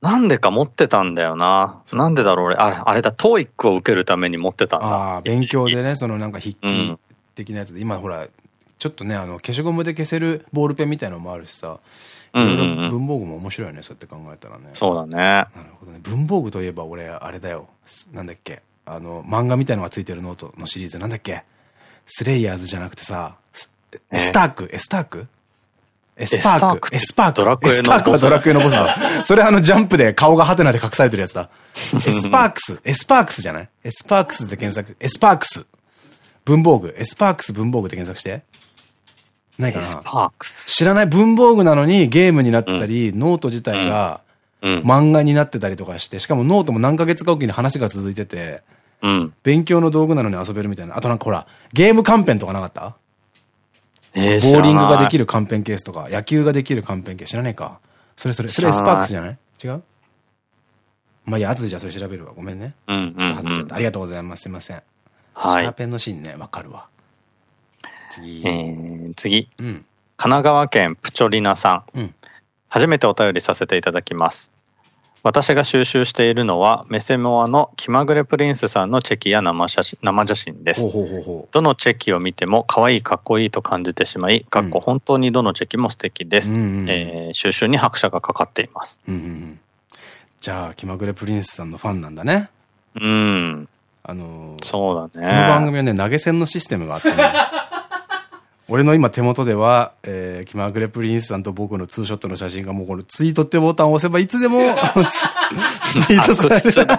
なんでか持ってたんだよな。なんでだろう俺、あれ、あれだ、トーイックを受けるために持ってたんだ。ああ、勉強でね、そのなんか筆記的なやつで、うん、今ほら、ちょっとね、あの、消しゴムで消せるボールペンみたいなのもあるしさ、いろいろ文房具も面白いよね、そうやって考えたらね。そうだね。なるほどね。文房具といえば俺、あれだよ。なんだっけ。あの、漫画みたいのがついてるノートのシリーズ、なんだっけ。スレイヤーズじゃなくてさ、エスターク、エスターク？エスパーク？エスパーク？ドラクエのエスパークはドラクエのボスだ。<laughs> それあのジャンプで顔がハテナで隠されてるやつだ。<laughs> エスパークス。エスパークスじゃない？エスパークスで検索。エスパークス。文房具。エスパークス文房具で検索して。ないかな？知らない？文房具なのにゲームになってたり、うん、ノート自体が漫画になってたりとかして、しかもノートも何ヶ月かおきに話が続いてて、うん、勉強の道具なのに遊べるみたいな。あとなんかほら、ゲームカンペンとかなかった？えー、ボーリングができるカンペンケースとか、野球ができるカンペンケース知らねえか？それそれ、それスパークスじゃない？違う？まあいや、後でじゃあそれ調べるわ。ごめんね。ちょっと外れちゃった。ありがとうございます。すいません。はい。シャーペンのシーンね、わかるわ。次。えー、次。うん、神奈川県プチョリナさん。うん、初めてお便りさせていただきます。私が収集しているのは、メセモアの気まぐれプリンスさんのチェキや生写真生写真です。どのチェキを見ても可愛いかっこいいと感じてしまい、かっこ本当にどのチェキも素敵です。え収集に拍車がかかっています。じゃあ、気まぐれプリンスさんのファンなんだね。うん。あのー、そうだね。この番組はね、投げ銭のシステムがあってね。<laughs> 俺の今手元では、えー、気まぐれプリンスさんと僕のツーショットの写真がもうこのツイートってボタンを押せばいつでも <laughs> ツイートされる。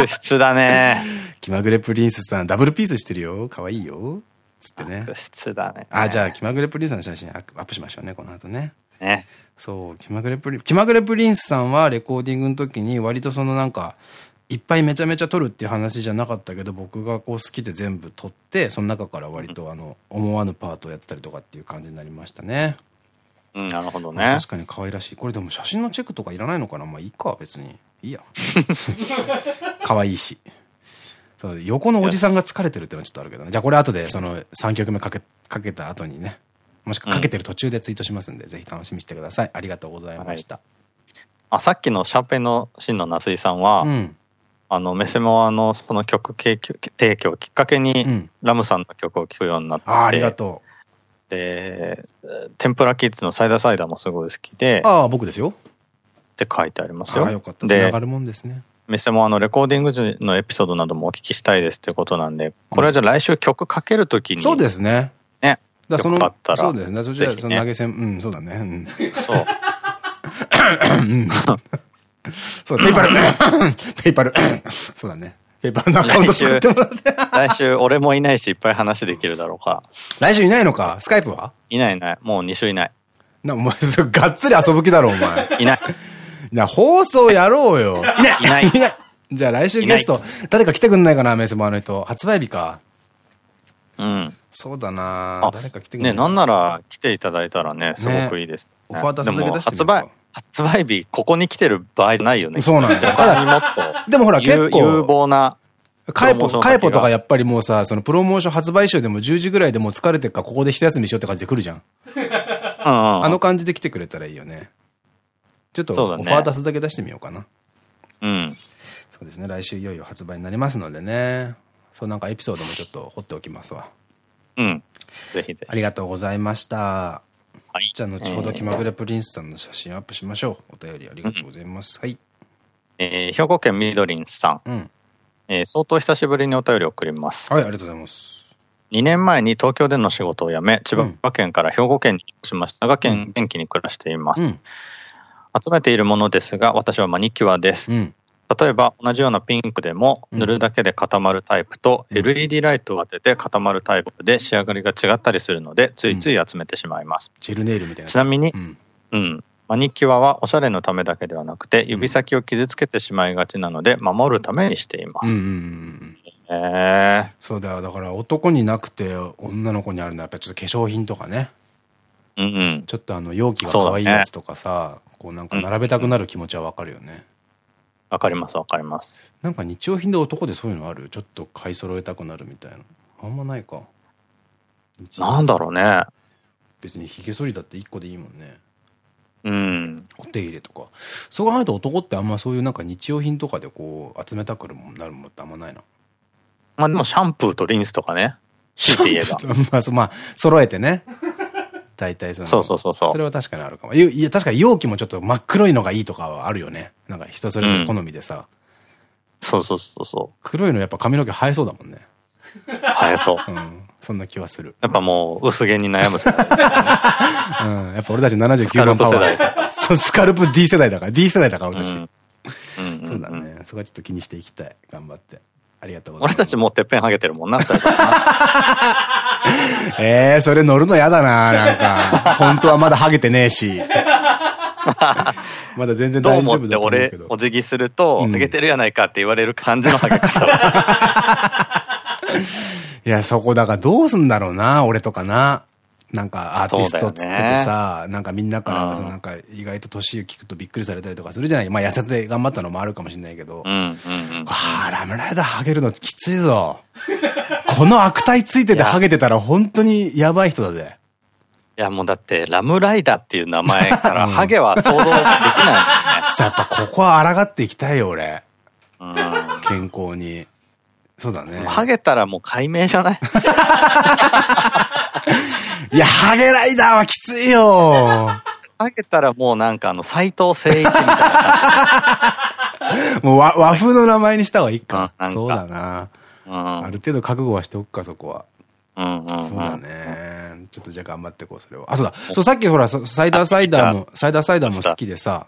悪質だね。気まぐれプリンスさんダブルピースしてるよ。かわいいよ。つってね。悪質だね。あ、じゃあ気まぐれプリンスさんの写真アップしましょうね、この後ね。ね。そう、気まぐれプリン、気まぐれプリンスさんはレコーディングの時に割とそのなんか、いっぱいめちゃめちゃ撮るっていう話じゃなかったけど、僕がこう好きで全部撮って、その中から割とあの、思わぬパートをやったりとかっていう感じになりましたね。うん、なるほどね。確かに可愛らしい。これでも写真のチェックとかいらないのかな？まあいいか、別に。いいや。<laughs> 可愛いし。そう、横のおじさんが疲れてるっていうのはちょっとあるけどね。じゃあこれ後でその3曲目かけ、かけた後にね。もしくはかけてる途中でツイートしますんで、うん、ぜひ楽しみにしてください。ありがとうございました。はい、あ、さっきのシャーペンの真の夏井さんは、うんあの、メセモアのその曲提供をきっかけに、ラムさんの曲を聴くようになって、あありがとう。で、天ぷらキッズのサイダーサイダーもすごい好きで、ああ、僕ですよ。って書いてありますよ。ああ、よかった。繋がるもんですね。メセモアのレコーディング時のエピソードなどもお聞きしたいですってことなんで、これはじゃあ来週曲かけるときに、そうですね。ね。だその、そうですね。そちら、その投げ銭、うん、そうだね。うん、そう。<laughs> <laughs> そう、 PayPal、PayPal、<laughs> そうだね。 PayPal のアカウント作ってもらって。<laughs> 来週、俺もいないし、いっぱい話できるだろうか。来週いないのか？スカイプは？いないいない。もう2週いない。な、お前、がっつり遊ぶ気だろ、お前。いない。な、放送やろうよ。いないいないいないじゃあ来週ゲスト、誰か来てくんないかな、メスもあの人。発売日か。うん。そうだな誰か来てくんないね、なんなら来ていただいたらね、すごくいいです。オファー出すだけ出して発売、発売日、ここに来てる場合じゃないよね。そうなんだよ。ただ、もっと。でもほら、結構。有望な。カエポ、カエポとかやっぱりもうさ、そのプロモーション発売週でも10時ぐらいでもう疲れてるからここで一休みしようって感じで来るじゃん。あの感じで来てくれたらいいよね。ちょっとオファー出すだけ出してみようかな。うん。そうですね。来週いよいよ発売になりますのでね。そうなんかエピソードもちょっと掘っておきますわ。うん。ぜひぜひ。ありがとうございました。はい、じゃあ後ほど気まぐれプリンスさんの写真アップしましょう。お便りありがとうございます。はい。えー、兵庫県みどりんさん。うん、えー、相当久しぶりにお便りを送ります。はい、ありがとうございます。2年前に東京での仕事を辞め、千葉県から兵庫県にしましたが、元気に暮らしています。うん、集めているものですが、私はマニキュアです。うん、例えば、同じようなピンクでも、塗るだけで固まるタイプと、LED ライトを当てて固まるタイプで仕上がりが違ったりするので、ついつい集めてしまいます。ジェルネイルみたいな。ちなみに、うん、マニキュアはおしゃれのためだけではなくて、指先を傷つけてしまいがちなので、守るためにしています。へそうだよ。だから男になくて女の子にあるのはやっぱりちょっと化粧品とかね。うんうん。ちょっとあの容器が可愛いやつとかさ、ね、こうなんか並べたくなる気持ちはわかるよね。わかりますわかります。なんか日用品で男でそういうのある？ちょっと買い揃えたくなるみたいな。あんまないか。なんだろうね。別に髭剃りだって一個でいいもんね。うん。お手入れとか。そう考えると男ってあんまそういうなんか日用品とかでこう集めたくなるものってあんまないな。まあでもシャンプーとリンスとかね。強いて言えば。まあ、まあ、揃えてね。大体その。そうそうそうそう。それは確かにあるかも。いや、確かに容器もちょっと真っ黒いのがいいとかはあるよね。なんか人それぞれ好みでさ。うん、そうそうそうそう。黒いのやっぱ髪の毛生えそうだもんね。生えそう。うん。そんな気はする。やっぱもう、薄毛に悩む世代、ね、<laughs> うん。やっぱ俺たち79万パワー。そう、スカルプ D 世代だから、D 世代だから俺たち。うん。そうだね。そこはちょっと気にしていきたい。頑張って。ありがとうございます。俺たちもうてっぺんハゲてるもんな、<laughs> え <laughs> えー、それ乗るの嫌だな、なんか。<laughs> 本当はまだハゲてねえし。<laughs> まだ全然大丈夫だと思うけど。俺、お辞儀すると、ハゲてるやないかって言われる感じのハゲ方いや、そこだからどうすんだろうな、俺とかな。なんかアーティストっつっててさ、ね、なんかみんなから、そのなんか意外と年を聞くとびっくりされたりとかするじゃない。まあ痩せて頑張ったのもあるかもしれないけど。ああ、ラムライダーハゲるのきついぞ。<laughs> この悪態ついててハゲてたら本当にやばい人だぜ。いやもうだってラムライダーっていう名前から <laughs> ハゲは想像できない、ね、さあやっぱここは抗っていきたいよ俺。うん、健康に。そうだね。ハゲたらもう解明じゃない？<laughs> いや、ハゲライダーはきついよ。ハゲたらもうなんかあの、斎藤誠一みたいな。<laughs> もう和和風の名前にした方がいいか。うん、そうだな。うん、ある程度覚悟はしておくか、そこは。そうだね。ちょっとじゃあ頑張ってこう、それは。あ、そうだ。そう、さっきほら、サイダーサイダーも、サイダーサイダーも好きでさ、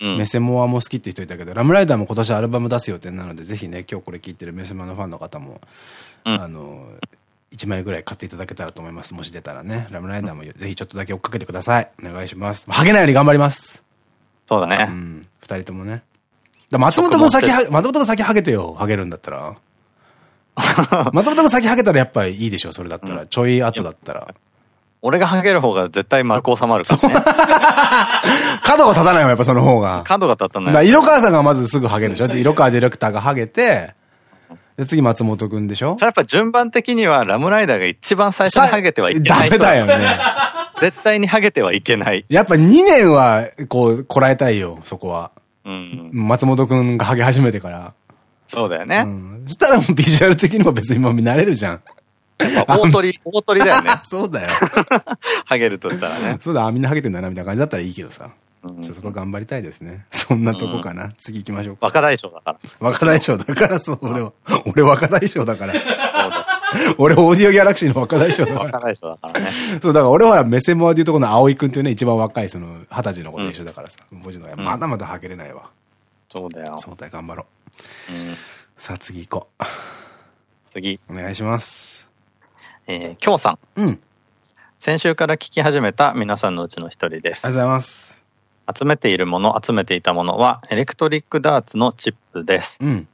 メセモアも好きって人いたけど、ラムライダーも今年アルバム出す予定なので、ぜひね、今日これ聞いてるメセモアのファンの方も、あの、1枚ぐらい買っていただけたらと思います。もし出たらね。ラムライダーもぜひちょっとだけ追っかけてください。お願いします。ハゲないように頑張ります。そうだね。うん。二人ともね。だ松本君先、松本君先ハゲてよ。ハゲるんだったら。<laughs> 松本君先ハゲたらやっぱりいいでしょ、それだったら。ちょい後だったら。俺がハゲる方が絶対丸く収まるからね。<laughs> 角が立たないわ、やっぱその方が。角が立たない。色川さんがまずすぐハゲるでしょ色川ディレクターがハゲて、で、次松本くんでしょ？それやっぱ順番的にはラムライダーが一番最初にハゲてはいけない。ダメだよね。<laughs> 絶対にハゲてはいけない。やっぱ2年は、こう、こらえたいよ、そこは。うん。松本くんがハゲ始めてから。そうだよね。うん。そしたらもうビジュアル的にも別にもう慣れるじゃん。大鳥、大鳥だよね。<laughs> そうだよ。<laughs> ハゲるとしたらね。そうだ、みんなハゲてんだな、みたいな感じだったらいいけどさ。ちょっとそこ頑張りたいですね。<laughs> そんなとこかな。次行きましょうか。若大将だから。若大将だから、そう、<laughs> 俺は。俺若大将だから。<laughs> 俺オーディオギャラクシーの若大将だから。若大将だからね。そう、だから俺はメセモアでいうとこの葵くんっていうね、一番若いその、二十歳の子と一緒だからさ。文字のまだまだはけれないわ。そうだよ。そうだよ、頑張ろう。さあ次行こう。次。お願いします。えー、京さん。うん。先週から聞き始めた皆さんのうちの一人です。ありがとうございます。集めているもの、集めていたものは、エレクトリックダーツのチップです。うん、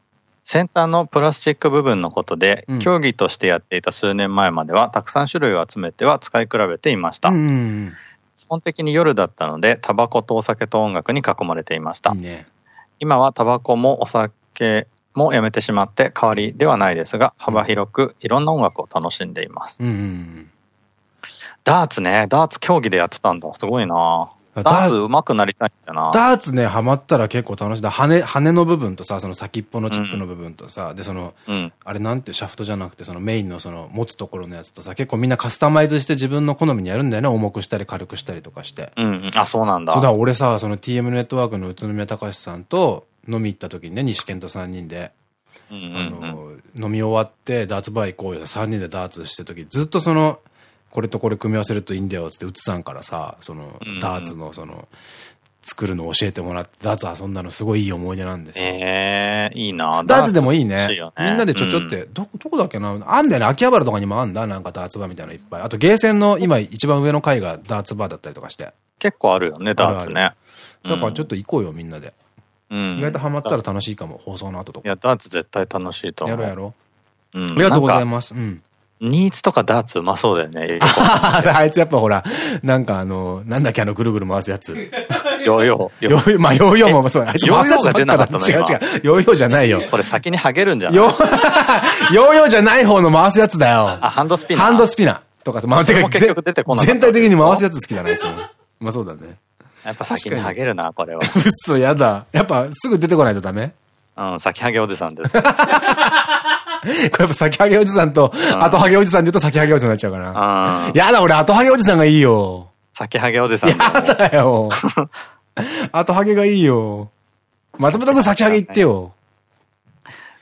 先端のプラスチック部分のことで、うん、競技としてやっていた数年前までは、たくさん種類を集めては使い比べていました。基本的に夜だったので、タバコとお酒と音楽に囲まれていました。ね、今はタバコもお酒もやめてしまって代わりではないですが、幅広くいろんな音楽を楽しんでいます。ダーツね、ダーツ競技でやってたんだ。すごいなダーツ上手くなりたいんだな。ダーツね、ハマったら結構楽しい。だ羽、羽の部分とさ、その先っぽのチップの部分とさ、うん、で、その、うん、あれなんてシャフトじゃなくて、そのメインのその持つところのやつとさ、結構みんなカスタマイズして自分の好みにやるんだよね。重くしたり軽くしたりとかして。うん、あ、そうなんだ。そうだ、俺さ、その TM ネットワークの宇都宮隆さんと、飲み行った時にね、西健と3人で。あの、飲み終わってダーツバー行こうよ。3人でダーツしてる時、ずっとその、これとこれ組み合わせるといいんだよって、うつさんからさ、その、ダーツのその、作るの教えてもらって、ダーツ遊んだのすごいいい思い出なんですよ。ええー、いいなダーツでもいいね。いねみんなでちょちょって、うん、ど、どこだっけな？あんだよね。秋葉原とかにもあんだ。なんかダーツバーみたいなのいっぱい。あとゲーセンの今一番上の階がダーツバーだったりとかして。結構あるよね、ダーツね。だからちょっと行こうよ、みんなで。うん。意外とハマったら楽しいかも、放送の後とか。いや、ダーツ絶対楽しいと思う。やろうやろう。うん。ありがとうございます。うん。ニーツとかダーツうまそうだよね。<laughs> あいつやっぱほら、なんかあの、なんだっけあのぐるぐる回すやつ。ヨーヨー。ヨーヨー、まあヨーヨーもそう。あいつヨーヨーが出なかったの違う違う。ヨーヨーじゃないよ。これ先にハゲるんじゃない？<laughs> ヨーヨーじゃない方の回すやつだよ。あ、ハンドスピナー。ハンドスピナー。とかさ、まあ、てか、結局出てこない。全体的に回すやつ好きだな、あいつも。まあそうだね。やっぱ先にハゲるな、これは。うっそ、やだ。やっぱすぐ出てこないとダメ？うん、先ハゲおじさんです。<laughs> これやっぱ先ハゲおじさんと、後ハゲおじさんで言うと先ハゲおじさんになっちゃうから。やだ、俺後ハゲおじさんがいいよ。先ハゲおじさん。やだよ。<laughs> 後ハゲがいいよ。松本くん先ハゲ言ってよ。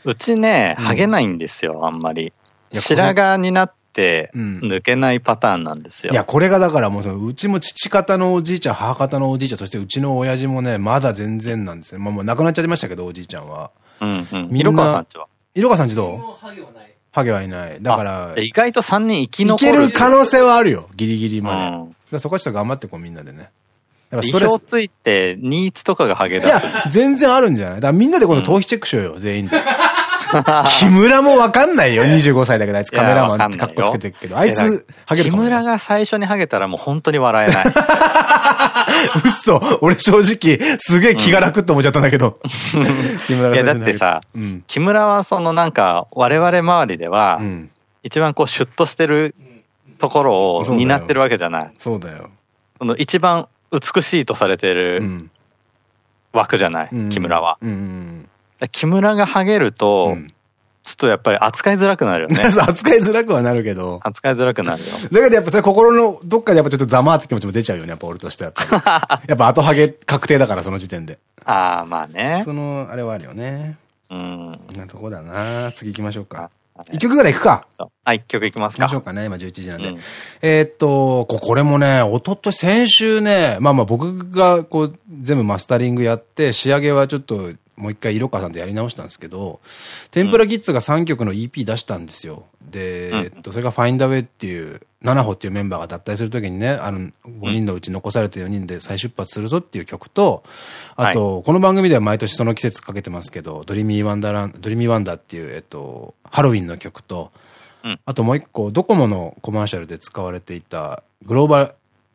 うちね、ハゲないんですよ、あんまり。白髪になって抜けないパターンなんですよ。いや、これがだからもうその、うちも父方のおじいちゃん、母方のおじいちゃん、そしてうちの親父もね、まだ全然なんですね。まあもう亡くなっちゃいましたけど、おじいちゃんは。うんうん。色川さんちは？色川さんちどう？ハゲはいない。だから。意外と3人生き残る。いける可能性はあるよ。ギリギリまで。うん、そこはちょっと頑張ってこう、みんなでね。やっぱストレス。ついて、ニーツとかがハゲだ。いや、全然あるんじゃない？だからみんなでこの頭皮チェックしようよ、全員で。<laughs> 木村もわかんないよ。25歳だけど、あいつカメラマンって格好つけてるけど。あいつ、ハゲる木村が最初にハゲたらもう本当に笑えない。<laughs> <laughs> 嘘。俺正直、すげえ気が楽って思っちゃったんだけど。<laughs> 木村がいや、だってさ、木村はそのなんか、我々周りでは、一番こうシュッとしてるところを担ってるわけじゃない。そうだよ。その一番美しいとされてる枠じゃない、木村は。木村がハゲると、ちょっとやっぱり扱いづらくなるよね。<laughs> 扱いづらくはなるけど。扱いづらくなるよ。だけどやっぱそれ心のどっかでやっぱちょっとざまーって気持ちも出ちゃうよね、やっぱ俺としてはやっぱやっぱ後ハゲ確定だから、その時点で。ああ、まあね。その、あれはあるよね。うん。なとこだな次行きましょうか。一曲ぐらい行くか。あ、一曲行きますか。行きましょうかね。今11時なんで。うん、えっと、これもね、おとと先週ね、まあまあ僕がこう、全部マスタリングやって、仕上げはちょっともう一回色川さんでやり直したんですけど、 TEMPURA KIDZ が3曲の EP 出したんですよ。で、えっと、それが Find A Way っていう、 NaNaHo っていうメンバーが脱退するときにね、あの、5人のうち残された4人で再出発するぞっていう曲と、あと、はい、この番組では毎年その季節かけてますけど、 Dreamy Wonderland、Dreamy Wonder っていう、えっと、ハロウィンの曲と、うん、あともう一個、ドコモのコマーシャルで使われていた、グローバル、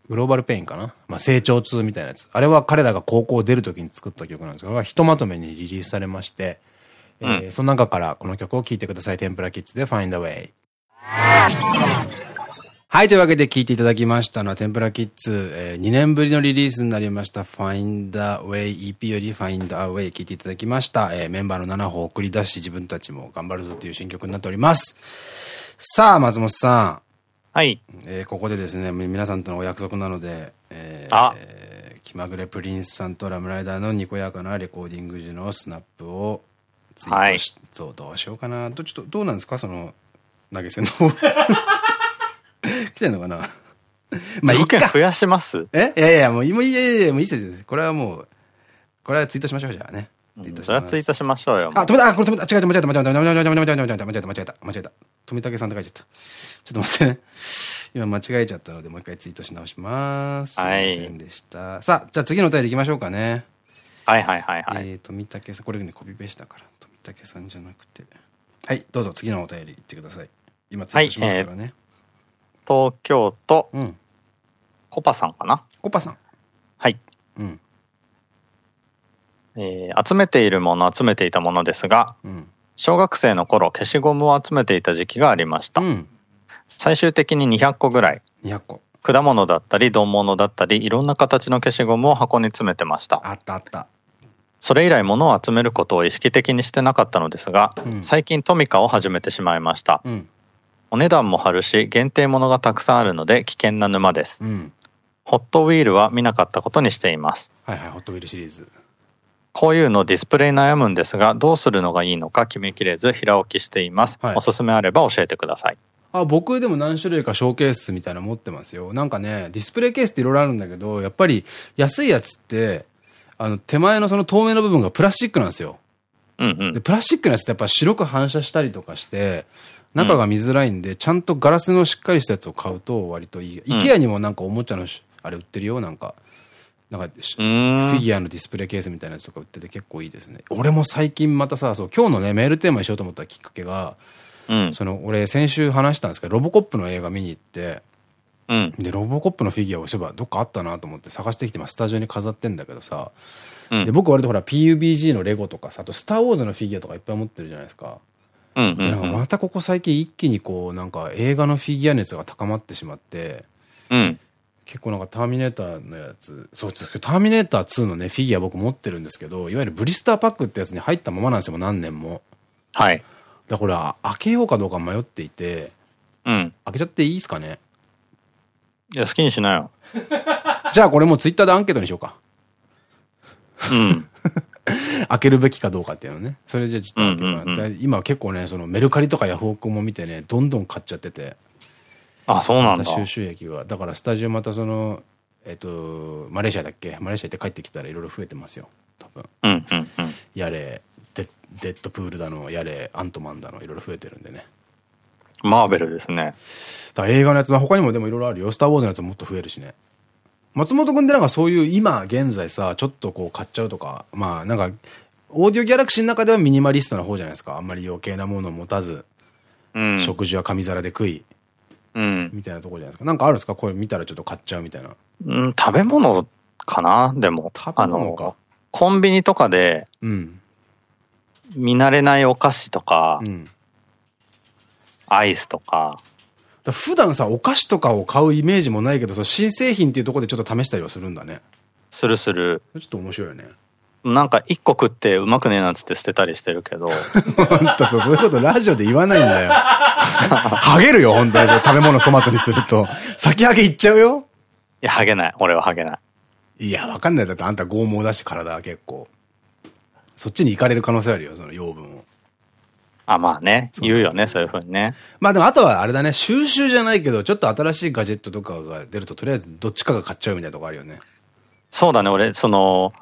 グローバルペインかな？まあ成長痛みたいなやつ。あれは彼らが高校出るときに作った曲なんですけど、ひとまとめにリリースされまして、うん、えー、その中からこの曲を聴いてください。天ぷらキッズで Find a Way。はい、というわけで聴いていただきましたのは、天ぷらキッズ、えー、2年ぶりのリリースになりました、Find a Way EP より Find a Way 聴いていただきました。えー、メンバーの7歩を送り出し、自分たちも頑張るぞという新曲になっております。さあ、松本さん。はい。えー、ここでですね、皆さんとのお約束なので、えー、あ気まぐれプリンスさんとラムライダーのにこやかなレコーディング時のスナップをツイートし、はい、どうしようかな。ど、ちょっと、どうなんですか？その、投げ銭の <laughs> 来てんのかな？<laughs> まあ、いいか。増やします？え？いやいや、もう、いやいやいや、もういいです。これはもう、これはツイートしましょう、じゃあね。ツイートしましょうよ。あ、止めた。あ、これ止めた。違う違う、間違えた、間違えた、間違えた、間違えた、間違えた、間違えた、間違えた、間違えた、間違えた。富武さんって書いちゃった。ちょっと待ってね。今間違えちゃった。ので、もう一回ツイートし直します。はい。すいませんでした。さあ、じゃあ次のお便り行きましょうかね。はいはいはいはい。えー、富武さん、これね、コピペした。から、富武さんじゃなくて。はい、どうぞ次のお便り行ってください。今ツイートしますからね。東京都、うん、コパさんかなコパさん。はい。うん。えー、集めているもの、集めていたものですが、うん、小学生の頃消しゴムを集めていた時期がありました。うん、最終的に200個ぐらい。200個。果物だったり、丼物だったり、いろんな形の消しゴムを箱に詰めてました。あったあった。それ以来物を集めることを意識的にしてなかったのですが、うん、最近トミカを始めてしまいました。うん、お値段も張るし、限定物がたくさんあるので危険な沼です。うん、ホットウィールは見なかったことにしています。はいはい、ホットウィールシリーズ。こういうのディスプレイ悩むんですが、どうするのがいいのか決めきれず平置きしています。はい、おすすめあれば教えてください。あ、僕でも何種類かショーケースみたいなの持ってますよ。なんかね、ディスプレイケースっていろいろあるんだけど、やっぱり安いやつって、あの、手前のその透明の部分がプラスチックなんですよ。うんうん、でプラスチックのやつってやっぱ白く反射したりとかして、中が見づらいんで、うん、ちゃんとガラスのしっかりしたやつを買うと割といい。イケアにもなんかおもちゃのあれ売ってるよ、なんか。なんか、フィギュアのディスプレイケースみたいなやつとか売ってて結構いいですね。俺も最近またさ、そう、今日のね、メールテーマにしようと思ったきっかけが、うん、その、俺先週話したんですけど、ロボコップの映画見に行って、うん、で、ロボコップのフィギュアをそういえばどっかあったなと思って探してきて、まあ、スタジオに飾ってんだけどさ、うん、で、僕割とほら PUBG のレゴとかさ、あとスターウォーズのフィギュアとかいっぱい持ってるじゃないですか。またここ最近一気にこう、なんか映画のフィギュア熱が高まってしまって、うん、結構なんかターミネーターのやつ、そうですターミネーター2のね、フィギュア僕持ってるんですけど、いわゆるブリスターパックってやつに入ったままなんですよ、何年も。はい。だから、開けようかどうか迷っていて、うん。開けちゃっていいですかね？いや、好きにしなよ。<laughs> じゃあこれもうツイッターでアンケートにしようか。うん。<laughs> 開けるべきかどうかっていうのね。それじゃちょっと今結構ね、そのメルカリとかヤフオクも見てね、どんどん買っちゃってて。あ、そうなんだ。収集益が。だからスタジオまたその、えっ、と、マレーシアだっけ？マレーシア行って帰ってきたらいろいろ増えてますよ。多分。うんうんうん。やれ、デデッドプールだの、やれ、アントマンだの、いろいろ増えてるんでね。マーベルですね。だ映画のやつは他にもでもいろいろあるよ。スターウォーズのやつもっと増えるしね。松本くんってなんかそういう今現在さ、ちょっとこう買っちゃうとか、まあなんか、オーディオギャラクシーの中ではミニマリストな方じゃないですか。あんまり余計なものを持たず、うん、食事は紙皿で食い、うん。みたいなところじゃないですか。なんかあるんですか？これ見たらちょっと買っちゃうみたいな。うん、食べ物かな？でも。食べ物か。コンビニとかで、うん。見慣れないお菓子とか、うん、アイスとか。普段さ、お菓子とかを買うイメージもないけど、その新製品っていうところでちょっと試したりはするんだね。するする。ちょっと面白いよね。なんか一個食ってうまくねえなんつって捨てたりしてるけど。<laughs> ほんとそう、そういうことラジオで言わないんだよ。ハゲるよ、本当に。食べ物粗末にすると。先ハゲいっちゃうよ。いや、ハゲない。俺はハゲない。いや、わかんない。だってあんた剛毛だし、体は結構。そっちに行かれる可能性あるよ、その養分を。あ、まあね。言うよね、そういうふうにね。まあでもあとはあれだね、収集じゃないけど、ちょっと新しいガジェットとかが出ると、とりあえずどっちかが買っちゃうみたいなとこあるよね。そうだね、俺、その、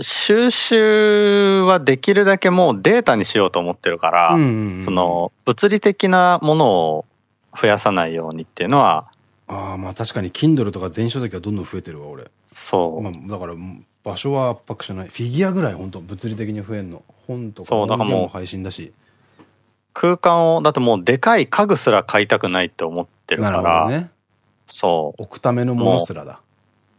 収集はできるだけもうデータにしようと思ってるから、その物理的なものを増やさないようにっていうのは。ああ、まあ確かに Kindle とか電子書籍がどんどん増えてるわ、俺。そう。まあ、だから場所は圧迫しない。フィギュアぐらい本当物理的に増えんの。本とかそう、だからもう配信だし。空間を、だってもうでかい家具すら買いたくないって思ってるから。なるほどね。そう。置くためのものすらだ。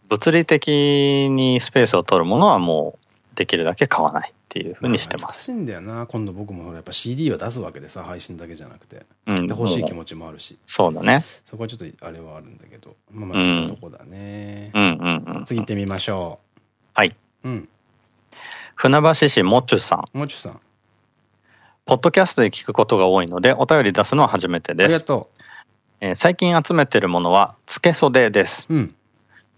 物理的にスペースを取るものはもうできるだけ買わないっていうふうにしてます。難しいんだよな。今度僕もやっぱ CD は出すわけでさ、配信だけじゃなくて。うん。欲しい気持ちもあるし。そうだね。そこはちょっとあれはあるんだけど。まあまあそんなとこだね。うんうんうん。次行ってみましょう。はい。うん。船橋市もちゅさん。もちゅさん。ポッドキャストで聞くことが多いので、お便り出すのは初めてです。ありがとう。えー、最近集めてるものは、付け袖です。うん。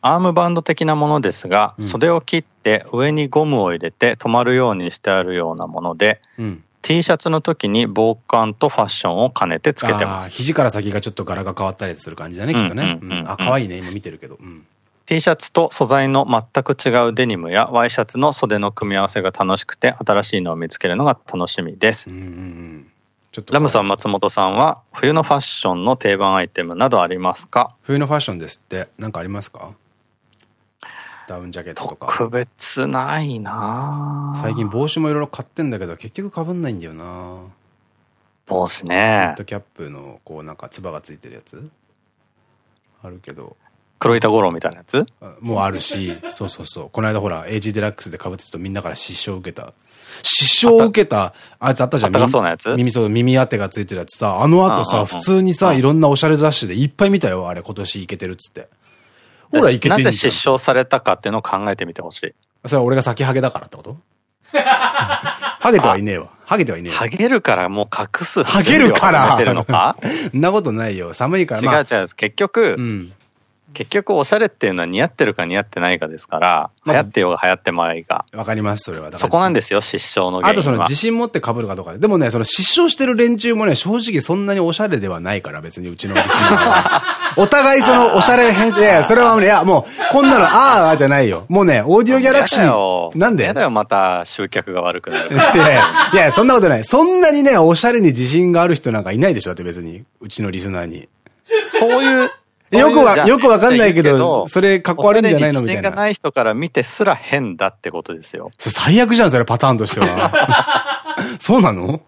アームバンド的なものですが、うん、袖を切って上にゴムを入れて止まるようにしてあるようなもので、うん、T シャツの時に防寒とファッションを兼ねてつけてます。肘から先がちょっと柄が変わったりする感じだね、きっとね。あ、可愛いね、今見てるけど。うん、T シャツと素材の全く違うデニムやワイシャツの袖の組み合わせが楽しくて、新しいのを見つけるのが楽しみです。ラムさん、松本さんは冬のファッションの定番アイテムなどありますか？冬のファッションですって、何かありますか？ダウンジャケットとか。特別ないな最近帽子もいろいろ買ってんだけど、結局被んないんだよな帽子ね。ヘッドキャップの、こうなんか、つばがついてるやつあるけど。黒板五郎みたいなやつ？もうあるし、そうそうそう。この間ほら、エイジデラックスで被ってるとみんなから失笑を受けた。失笑を受けた、あいつあったじゃん。耳そうなやつ？耳そう、耳当てがついてるやつさ、あの後さ、普通にさ、いろんなおしゃれ雑誌でいっぱい見たよ、あれ、今年いけてるっつって。ほら、いけてるなぜ失笑されたかっていうのを考えてみてほしい。それは俺が先ハゲだからってこと？<laughs> ハゲてはいねえわ。ハゲてはいねえハゲるからもう隠す。ハゲるからてるのか？<laughs> そんなことないよ。寒いから。違う違う。結局、うん、結局おしゃれっていうのは似合ってるか似合ってないかですから、流行ってようが流行ってまいが。わかります、それは。そこなんですよ、失笑の原因は。あとその自信持って被るかとか。でもね、その失笑してる連中もね、正直そんなにおしゃれではないから、別にうちのリスナーは。<laughs> お互いそのおしゃれ返信、いや、それはね、いや、もう、こんなの、ああ、じゃないよ。もうね、オーディオギャラクシー。なんで？やだよ、また集客が悪くなる。<laughs> いやいや、そんなことない。そんなにね、おしゃれに自信がある人なんかいないでしょ、だって別に。うちのリスナーに。そういう、よくわ、よくわかんないけど、それかっこ悪いんじゃないの？みたいな。自信がない人から見てすら変だってことですよ。それ最悪じゃん、それパターンとしては。<laughs> そうなの？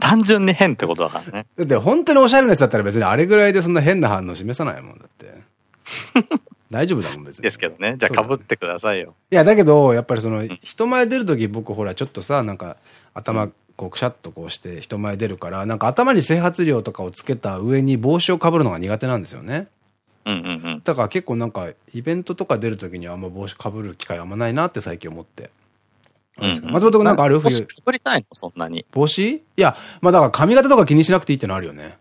単純に変ってことだからね。だって本当におしゃれな人だったら別にあれぐらいでそんな変な反応示さないもんだって。<laughs> 大丈夫だもん別に。ですけどね。じゃあ被ってくださいよ。いや、だけど、やっぱりその、人前出るとき僕ほらちょっとさ、なんか頭こうくしゃっとこうして人前出るから、なんか頭に整髪料とかをつけた上に帽子をかぶるのが苦手なんですよね。だから結構なんか、イベントとか出るときにあんま帽子かぶる機会あんまないなって最近思って。松本君なんかある？冬。かぶりたいの？そんなに。帽子いや、まあだから髪型とか気にしなくていいってのあるよね。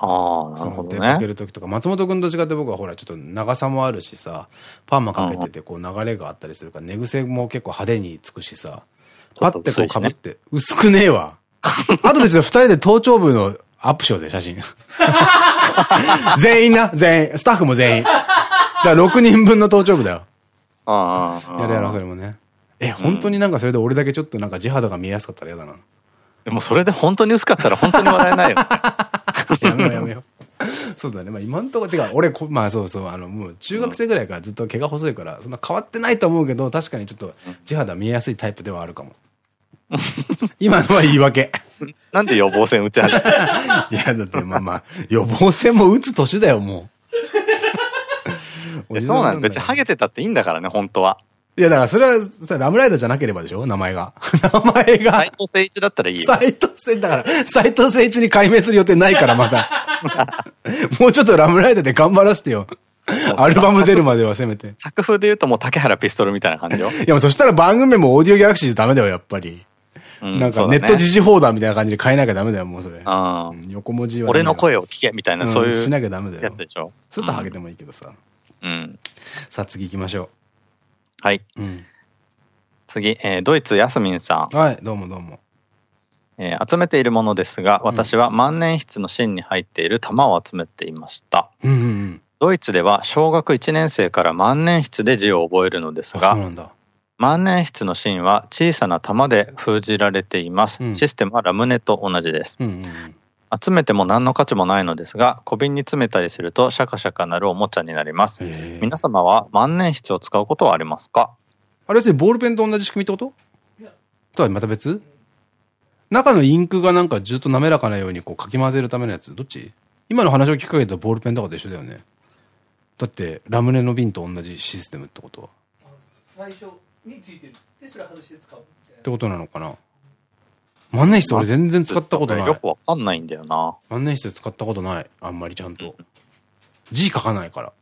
ああ、なるほど、ね。出かけるときとか、松本君と違って僕はほらちょっと長さもあるしさ、パーマかけててこう流れがあったりするから、寝癖も結構派手につくしさ、パッてこう被って、薄くねえわ。<laughs> あとでちょっと二人で頭頂部のアップしようぜ、写真。<laughs> 全員な、全員。スタッフも全員。だから6人分の頭頂部だよ。ああ。やるやろ、それもね。え、本当になんかそれで俺だけちょっとなんか地肌が見えやすかったら嫌だな。でもそれで本当に薄かったら本当に笑えないよ。<laughs> やめようやめよう。そうだね。まあ今んとこ、てか、俺まあそうそう、あの、もう中学生ぐらいからずっと毛が細いから、そんな変わってないと思うけど、確かにちょっと地肌見えやすいタイプではあるかも。<laughs> 今のは言い訳。なんで予防線打ち始めた？<laughs> いや、だってまあまあ、予防線も打つ年だよ、もう。<laughs> そうなん別にハゲてたっていいんだからね、本当は。いや、だからそれはさ、ラムライダーじゃなければでしょ名前が。名前が。斎藤誠一だったらいいよ。斎藤誠一、だから、斎藤誠一に改名する予定ないから、また。もうちょっとラムライダーで頑張らせてよ。アルバム出るまではせめて。作風で言うともう竹原ピストルみたいな感じよ。いや、そしたら番組もオーディオギャラクシーじゃダメだよ、やっぱり。なんかネット時事放談みたいな感じで変えなきゃダメだよ、もうそれ。横文字は。俺の声を聞けみたいな、そういう。しなきゃダメだよ。やつでしょ。すっとハゲてもいいけどさ。うん。さあ次行きましょう。はい。次、えドイツ、ヤスミンさん。はい、どうもどうも。え集めているものですが、私は万年筆の芯に入っている玉を集めていました。ドイツでは小学1年生から万年筆で字を覚えるのですが、万年筆の芯は小さな玉で封じられています。うん、システムはラムネと同じです。集めても何の価値もないのですが、小瓶に詰めたりするとシャカシャカなるおもちゃになります。皆様は万年筆を使うことはありますか？あれ別にボールペンと同じ仕組みってこと？とはまた別？中のインクがなんかずっと滑らかなようにこうかき混ぜるためのやつ？どっち？今の話を聞く限りとボールペンとかと一緒だよね。だってラムネの瓶と同じシステムってことは。最初についてるでそれ外して使うってことなのかな？万年筆俺全然使ったことない。よくわかんないんだよな。万年筆使ったことない。あんまりちゃんと。字書かないから。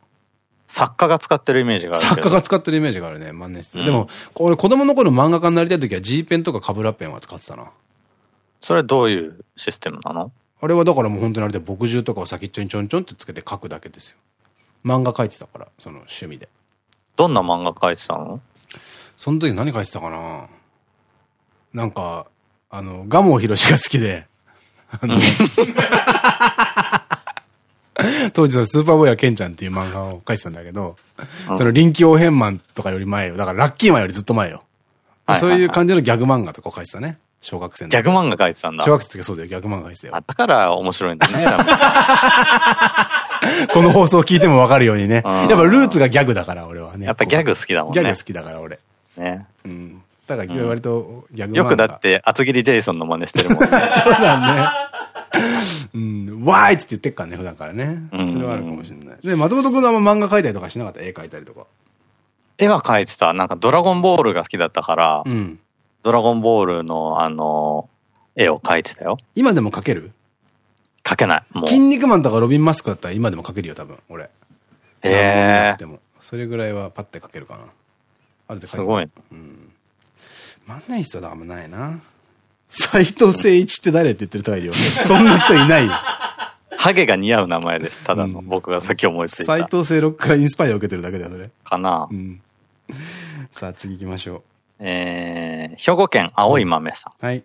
作家が使ってるイメージがある。作家が使ってるイメージがあるね、万年筆。うん、でも、俺子供の頃漫画家になりたい時は G ペンとかカブラペンは使ってたな。それどういうシステムなの？あれはだからもう本当にあれで墨汁とかを先っちょにちょんちょんってつけて書くだけですよ。漫画描いてたから、その趣味で。どんな漫画描いてたの？その時何書いてたかな？なんか、あの、ガモヒロシが好きで、あの、当時そのスーパーボーイやケンちゃんっていう漫画を書いてたんだけど、その臨機応変マンとかより前よ。だからラッキーマンよりずっと前よ。そういう感じのギャグ漫画とか書いてたね。小学生の。ギャグ漫画書いてたんだ。小学生の時そうだよ、ギャグ漫画書いてたよ。だから面白いんだね、<laughs> この放送聞いてもわかるようにね。やっぱルーツがギャグだから、俺はね。やっぱギャグ好きだもんね。ギャグ好きだから、俺。ね。うん。だから割とギャグ、よくだって厚切りジェイソンの真似してるもんね。<laughs> そうだね。うん、わーいって言ってっからね、普段からね。それはあるかもしれない。で、松本君は漫画描いたりとかしなかった？絵描いたりとか。絵は描いてた。なんかドラゴンボールが好きだったから、うん、ドラゴンボールのあの、絵を描いてたよ。今でも描ける？描けない。もう。筋肉マンとかロビンマスクだったら今でも描けるよ、多分、俺。へえ。それぐらいはパッて描けるかな。あるすごい。うん。万年筆はあんまないな。斎藤誠一って誰って言ってる人がいるよ。そんな人いないよ。ハゲが似合う名前です。ただの、僕がさっき思いついた。斎藤清六からインスパイアを受けてるだけだよ、それ。かな。うん。さあ、次行きましょう。えー、兵庫県青い豆さん。はい。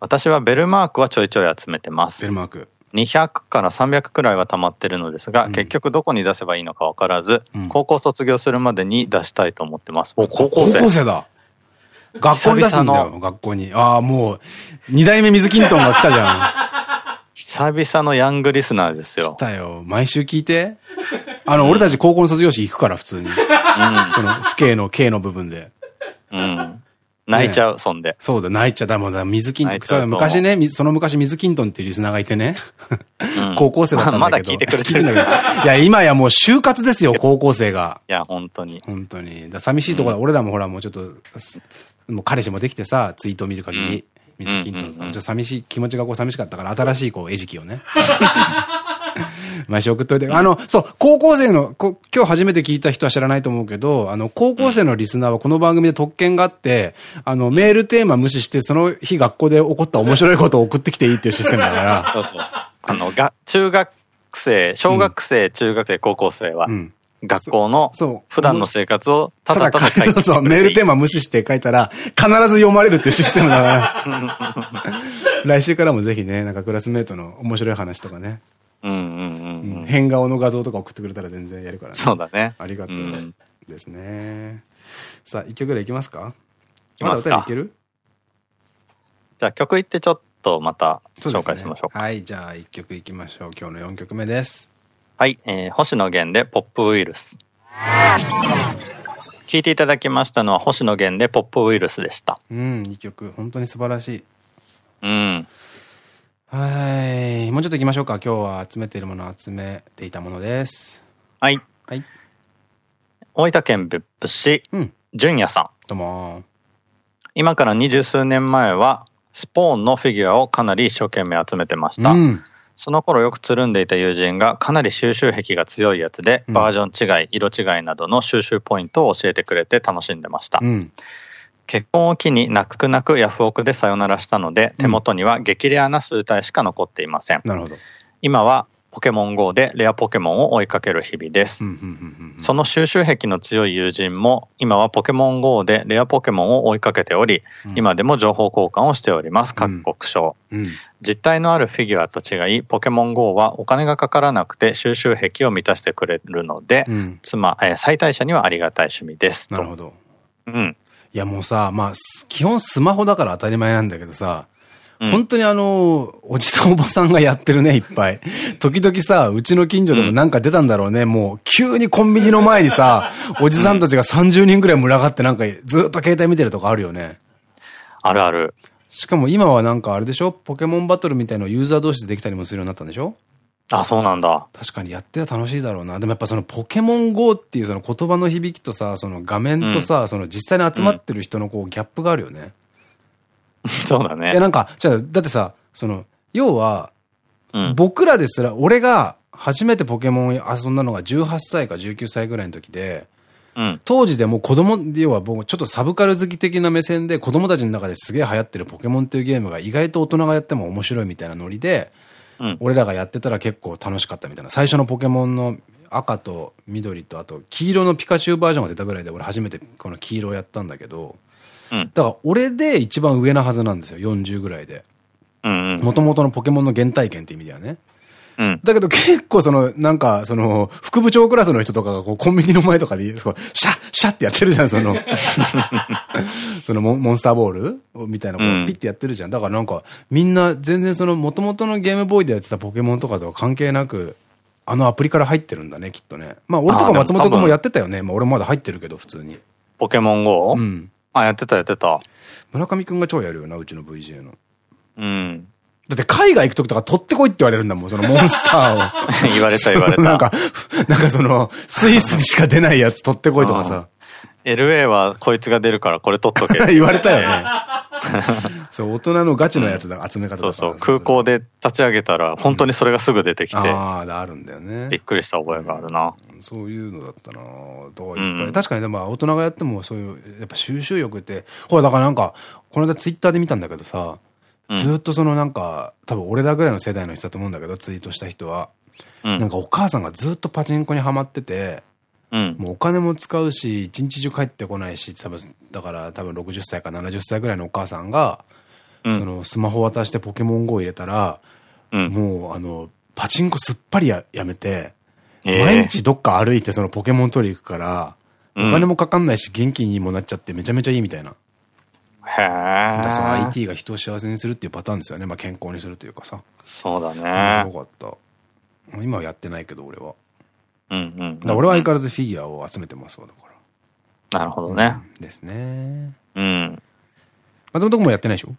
私はベルマークはちょいちょい集めてます。ベルマーク。200から300くらいは溜まってるのですが、うん、結局どこに出せばいいのか分からず、うん、高校卒業するまでに出したいと思ってます。お、高校生。高校生だ。学校に出すんだよ、学校に。ああ、もう、二代目水金トンが来たじゃん。久々のヤングリスナーですよ。来たよ。毎週聞いて。あの、俺たち高校の卒業式行くから、普通に。うん、その、父兄の K の部分で。うん。泣いちゃう、そんで。そうだ、泣いちゃう。だもんだ、水金トン。昔ね、その昔水金トンっていうリスナーがいてね。高校生だったんだけど。まだ聞いてくれてる。いや、今やもう就活ですよ、高校生が。いや、本当に。本当に。だ寂しいところだ。俺らもほら、もうちょっと、もう彼氏もできてさ、ツイートを見る限り。水金とさん。ちょっと寂しい、気持ちがこう寂しかったから、新しいこう、餌食をね。<laughs> 毎週送っといて。あの、そう、高校生の、今日初めて聞いた人は知らないと思うけど、あの、高校生のリスナーはこの番組で特権があって、あの、メールテーマ無視して、その日学校で起こった面白いことを送ってきていいっていうシステムだから。そうそう。あの、が、中学生、小学生、中学生、高校生は、うん学校の普段の生活をただただ書いてそうそう、メールテーマ無視して書いたら必ず読まれるっていうシステムだから。<laughs> 来週からもぜひね、なんかクラスメートの面白い話とかね。うんうんうん、変顔の画像とか送ってくれたら全然やるからね。そうだね。ありがとうですね。さあ、一曲ぐらいいきますか？まだ歌いける？じゃあ曲いってちょっとまた紹介しましょうか。はい、じゃあ一曲いきましょう。今日の4曲目です。はい、えー、星野源でポップウイルス。聞いていただきましたのは星野源でポップウイルスでした。うん、いい曲。本当に素晴らしい。うん。はい。もうちょっと行きましょうか。今日は集めているものを集めていたものです。はい。はい。大分県別府市、うん、純也さん。どうも。今から二十数年前は、スポーンのフィギュアをかなり一生懸命集めてました。うんその頃よくつるんでいた友人がかなり収集癖が強いやつで、バージョン違い、色違いなどの収集ポイントを教えてくれて楽しんでました。うん、結婚を機に泣く泣くヤフオクでさよならしたので、手元には激レアな数体しか残っていません。なるほど。今はポケモン GO でレアポケモンを追いかける日々です。その収集癖の強い友人も今はポケモン GO でレアポケモンを追いかけており、うん、今でも情報交換をしております。各国賞、うん、実体のあるフィギュアと違い、ポケモン GO はお金がかからなくて収集癖を満たしてくれるので、うん、妻、えー、最大者にはありがたい趣味です。なるほど。うん。いやもうさ、まあ、基本スマホだから当たり前なんだけどさ、本当にあの、おじさんおばさんがやってるね、いっぱい。時々さ、うちの近所でもなんか出たんだろうね、うん、もう、急にコンビニの前にさ、おじさんたちが30人くらい群がってなんかずっと携帯見てるとかあるよね。あるある。しかも今はなんかあれでしょ？ポケモンバトルみたいのユーザー同士でできたりもするようになったんでしょ？あ、そうなんだ。確かにやってたら楽しいだろうな。でもやっぱそのポケモン GO っていうその言葉の響きとさ、その画面とさ、うん、その実際に集まってる人のこうギャップがあるよね。<laughs> そうだね。え、なんか、じゃあ、だってさ、その、要は、うん、僕らですら、俺が初めてポケモン遊んだのが18歳か19歳ぐらいの時で、うん、当時でも子供、要は僕ちょっとサブカル好き的な目線で子供たちの中ですげえ流行ってるポケモンっていうゲームが意外と大人がやっても面白いみたいなノリで、うん、俺らがやってたら結構楽しかったみたいな。最初のポケモンの赤と緑とあと黄色のピカチュウバージョンが出たぐらいで俺初めてこの黄色をやったんだけど、うん、だから俺で一番上なはずなんですよ、40ぐらいで。もともとのポケモンの原体験って意味ではね。うん、だけど結構その、なんか、その、副部長クラスの人とかがこうコンビニの前とかで、シャッ、シャッってやってるじゃん、その、<laughs> そのモンスターボール？みたいなこうピッてやってるじゃん。だからなんか、みんな全然その、もともとのゲームボーイでやってたポケモンとかとは関係なく、あのアプリから入ってるんだね、きっとね。まあ俺とか松本君もやってたよね。まあ俺まだ入ってるけど、普通に。ポケモン GO? うん。あ、やってたやってた。村上君が超やるよな、うちの VJ の。うん。だって海外行くときとか取ってこいって言われるんだもん、そのモンスターを。言われた言われた。<laughs> なんか、<laughs> なんかその、スイスにしか出ないやつ取ってこいとかさ。LA はこいつが出るからこれ取っとけ。<laughs> 言われたよね。そう、大人のガチのやつだ、集め方だそうそう、空港で立ち上げたら、本当にそれがすぐ出てきて。ああ、あるんだよね。びっくりした覚えがあるな。そういうのだったな確かに、でも大人がやってもそういう、やっぱ収集欲って、ほら、だからなんか、この間ツイッターで見たんだけどさ、ずっとそのなんか、多分俺らぐらいの世代の人だと思うんだけど、ツイートした人は。うん、なんかお母さんがずっとパチンコにはまってて、うん、もうお金も使うし、一日中帰ってこないし、多分、だから多分60歳か70歳ぐらいのお母さんが、うん、そのスマホ渡してポケモン GO 入れたら、もうあの、パチンコすっぱりややめて、毎日どっか歩いてそのポケモン取り行くから、お金もかかんないし元気にもなっちゃってめちゃめちゃいいみたいな。へえ。その IT が人を幸せにするっていうパターンですよね。まあ健康にするというかさ。そうだね。面白かった。今はやってないけど俺は。うんうん。俺は相変わらずフィギュアを集めてますわ、だから。なるほどね。うん、ですね。うん。松本君もやってないでしょ？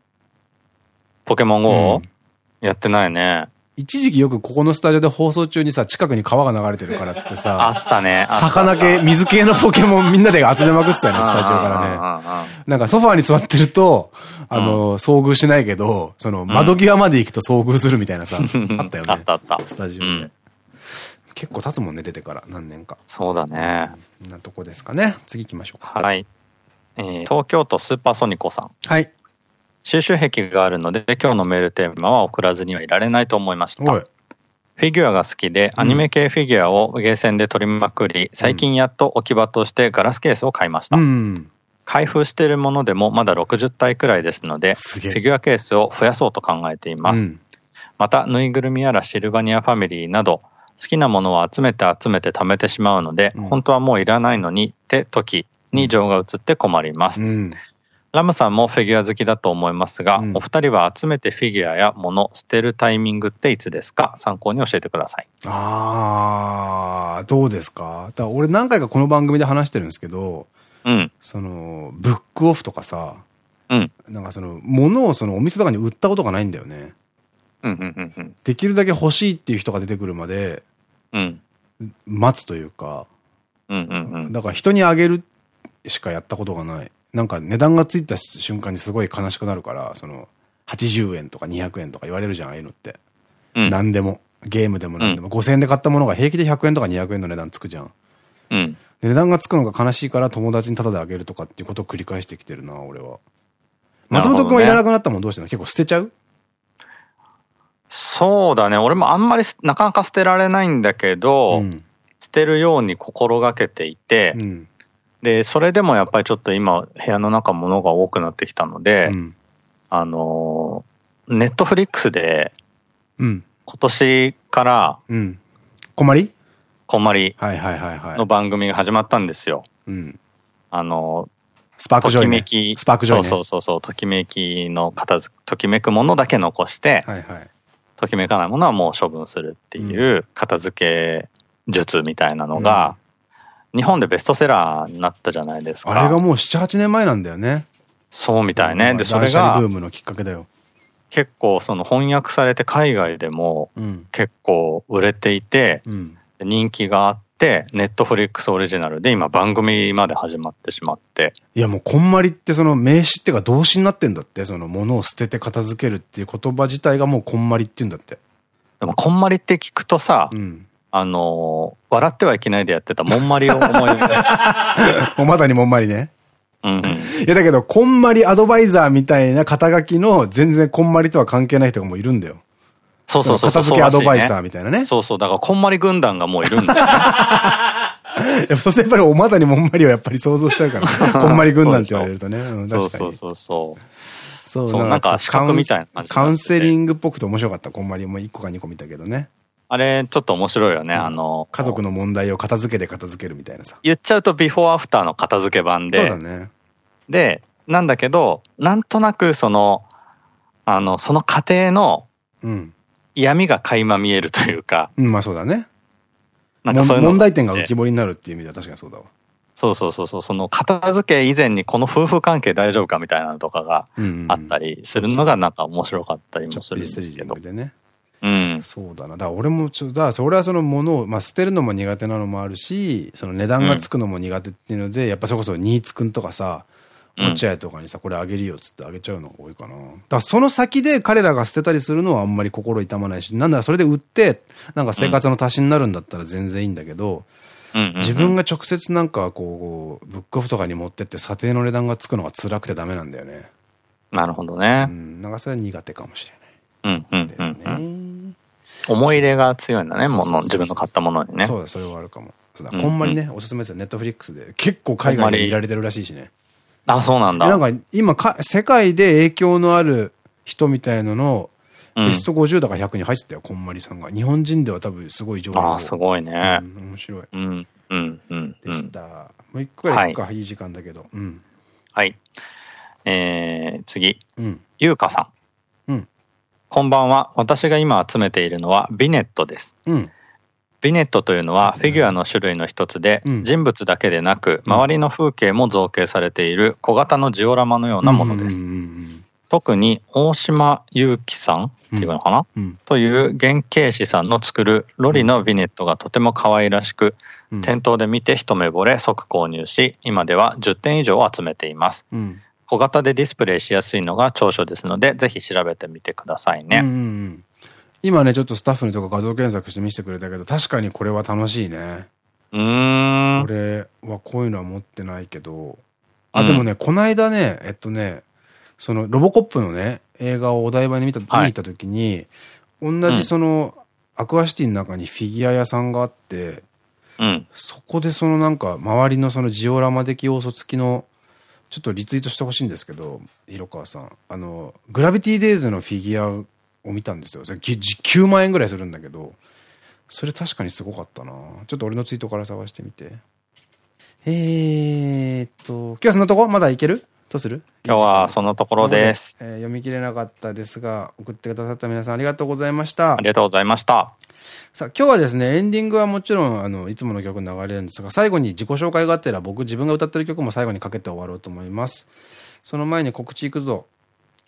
ポケモン GO?、うん、やってないね。一時期よくここのスタジオで放送中にさ、近くに川が流れてるからっつってさ、<laughs> あったね。魚系、水系のポケモンみんなで集めまくってたよね、スタジオからね。なんかソファーに座ってると、あの、遭遇しないけど、その窓際まで行くと遭遇するみたいなさ、あったよね。あったあった。スタジオで。結構経つもんね、出てから何年か。そうだね。なとこですかね。次行きましょうか。はい。え東京都スーパーソニコさん。はい。収集癖があるので、今日のメールテーマは送らずにはいられないと思いました。フィギュアが好きで、アニメ系フィギュアをゲーセンで取りまくり、最近やっと置き場としてガラスケースを買いました。うん、開封しているものでもまだ60体くらいですので、フィギュアケースを増やそうと考えています。うん、また、ぬいぐるみやらシルバニアファミリーなど、好きなものを集めて集めて貯めてしまうので、うん、本当はもういらないのにって時に情が移って困ります。ラムさんもフィギュア好きだと思いますが、うん、お二人は集めてフィギュアや物、捨てるタイミングっていつですか？参考に教えてください。あー、どうですか？だ俺何回かこの番組で話してるんですけど、うん。その、ブックオフとかさ、うん。なんかその、物をそのお店とかに売ったことがないんだよね。うんうんうんうん。できるだけ欲しいっていう人が出てくるまで、うん。待つというか、うんうんうん。だから人にあげるしかやったことがない。なんか値段がついた瞬間にすごい悲しくなるから、その、80円とか200円とか言われるじゃん、ああいうのって。うん、何でも。ゲームでも何でも。うん、5000円で買ったものが平気で100円とか200円の値段つくじゃん。うん。値段がつくのが悲しいから友達にタダであげるとかっていうことを繰り返してきてるな、俺は。松本くんはいらなくなったもんどうしてんの？結構捨てちゃう？そうだね。俺もあんまりなかなか捨てられないんだけど、うん、捨てるように心がけていて、うん、で、それでもやっぱりちょっと今、部屋の中物が多くなってきたので、うん、あの、ネットフリックスで、うん、今年から、うん、こまり？こまりの番組が始まったんですよ。うん、あの、 Spark Joy、ね、ときめき、 Spark Joy、ね、そうそうそう、ときめきの片付ときめくものだけ残して、はいはい、ときめかないものはもう処分するっていう片付け術みたいなのが、日本でベストセラーになったじゃないですか。あれがもう7、8年前なんだよね。そうみたいね。で、それが。ブームのきっかけだよ。結構その翻訳されて海外でも結構売れていて、うん、人気があって、 Netflix オリジナルで今番組まで始まってしまって。いやもうこんまりってその名詞っていうか動詞になってんだって、その物を捨てて片付けるっていう言葉自体がもうこんまりって言うんだって。でもこんまりって聞くとさ、うん、あの、笑ってはいけないでやってたもんまりを思い出す。<laughs> もうまさにもんまりね。うん、いやだけど、こんまりアドバイザーみたいな肩書きの全然こんまりとは関係ない人がもういるんだよ。そうそうそう。片付けアドバイザーみたいなね。そうそう。だからこんまり軍団がもういるんだよ、ね。<laughs> やそしてやっぱりおまだにもんまりをやっぱり想像しちゃうから、<laughs> こんまり軍団って言われるとね。うん、確かに。そうそうそうそう。そう、なんか資格みたいな感じ。カウンセリングっぽくて面白かった、こんまりも1個か2個見たけどね。あれ、ちょっと面白いよね。うん、あの、家族の問題を片付けて片付けるみたいなさ。言っちゃうとビフォーアフターの片付け版で。そうだね。で、なんだけど、なんとなくその、あの、その過程の、嫌味が垣間見えるというか。うん、まあそうだね。なんかそういう問題点が浮き彫りになるっていう意味では確かにそうだわ。そうそうそうそう、その片付け以前にこの夫婦関係大丈夫かみたいなのとかがあったりするのがなんか面白かったりもするんですけど。ね、うん、そうだな。だから俺もちょっと、だから俺はそのものを、まあ捨てるのも苦手なのもあるし、その値段がつくのも苦手っていうので、うん、やっぱそこそ新津くんとかさ、落合とかにさ、これあげるよっつってあげちゃうのが多いかな。だからその先で彼らが捨てたりするのはあんまり心痛まないし、なんだそれで売って、なんか生活の足しになるんだったら全然いいんだけど、自分が直接なんかこう、ブックオフとかに持ってって査定の値段がつくのが辛くてダメなんだよね。なるほどね。うん、なんかそれは苦手かもしれない。うん、うん、ですね。思い入れが強いんだね、もの、自分の買ったものにね。そうだ、それはあるかも。そうだ、こんまりね、おすすめですよ。ネットフリックスで。結構海外で見られてるらしいしね。あ、そうなんだ。なんか、今か、世界で影響のある人みたいのの、ベスト50だか100に入ってたよ、こんまりさんが。日本人では多分すごい上位。ああ、すごいね。面白い。うん、うん、うん。でした。もう一個やいか、いい時間だけど。うん。はい。えー、次。うん。ゆうかさん。こんばんは。私が今集めているのはビネットです。うん。ビネットというのはフィギュアの種類の一つで、人物だけでなく、周りの風景も造形されている小型のジオラマのようなものです。特に大島祐樹さんっていうのかな、うん、という原型師さんの作るロリのビネットがとても可愛らしく、うん、店頭で見て一目惚れ即購入し、今では10点以上集めています。うん、小型でディスプレイしやすいのが長所ですので、ぜひ調べてみてくださいね。今ね、ちょっとスタッフのとか画像検索して見せてくれたけど、確かにこれは楽しいね。うん。これはこういうのは持ってないけど、あ、でもね、この間ね、えっとね、そのロボコップのね、映画をお台場に見た、見に行った時に、同じその、アクアシティの中にフィギュア屋さんがあって、うん、そこでそのなんか、周りのそのジオラマ的要素付きの、ちょっとリツイートしてほしいんですけど、広川さん。あの、グラビティデイズのフィギュアを見たんですよ。それ9万円ぐらいするんだけど、それ確かにすごかったなちょっと俺のツイートから探してみて。えーっと、今日はそんなとこ？まだいける？どうする？今日はそのところです。えー、読み切れなかったですが、送ってくださった皆さんありがとうございました。ありがとうございました。さあ、今日はですね、エンディングはもちろん、あの、いつもの曲流れるんですが、最後に自己紹介があったら、僕自分が歌ってる曲も最後にかけて終わろうと思います。その前に告知いくぞ。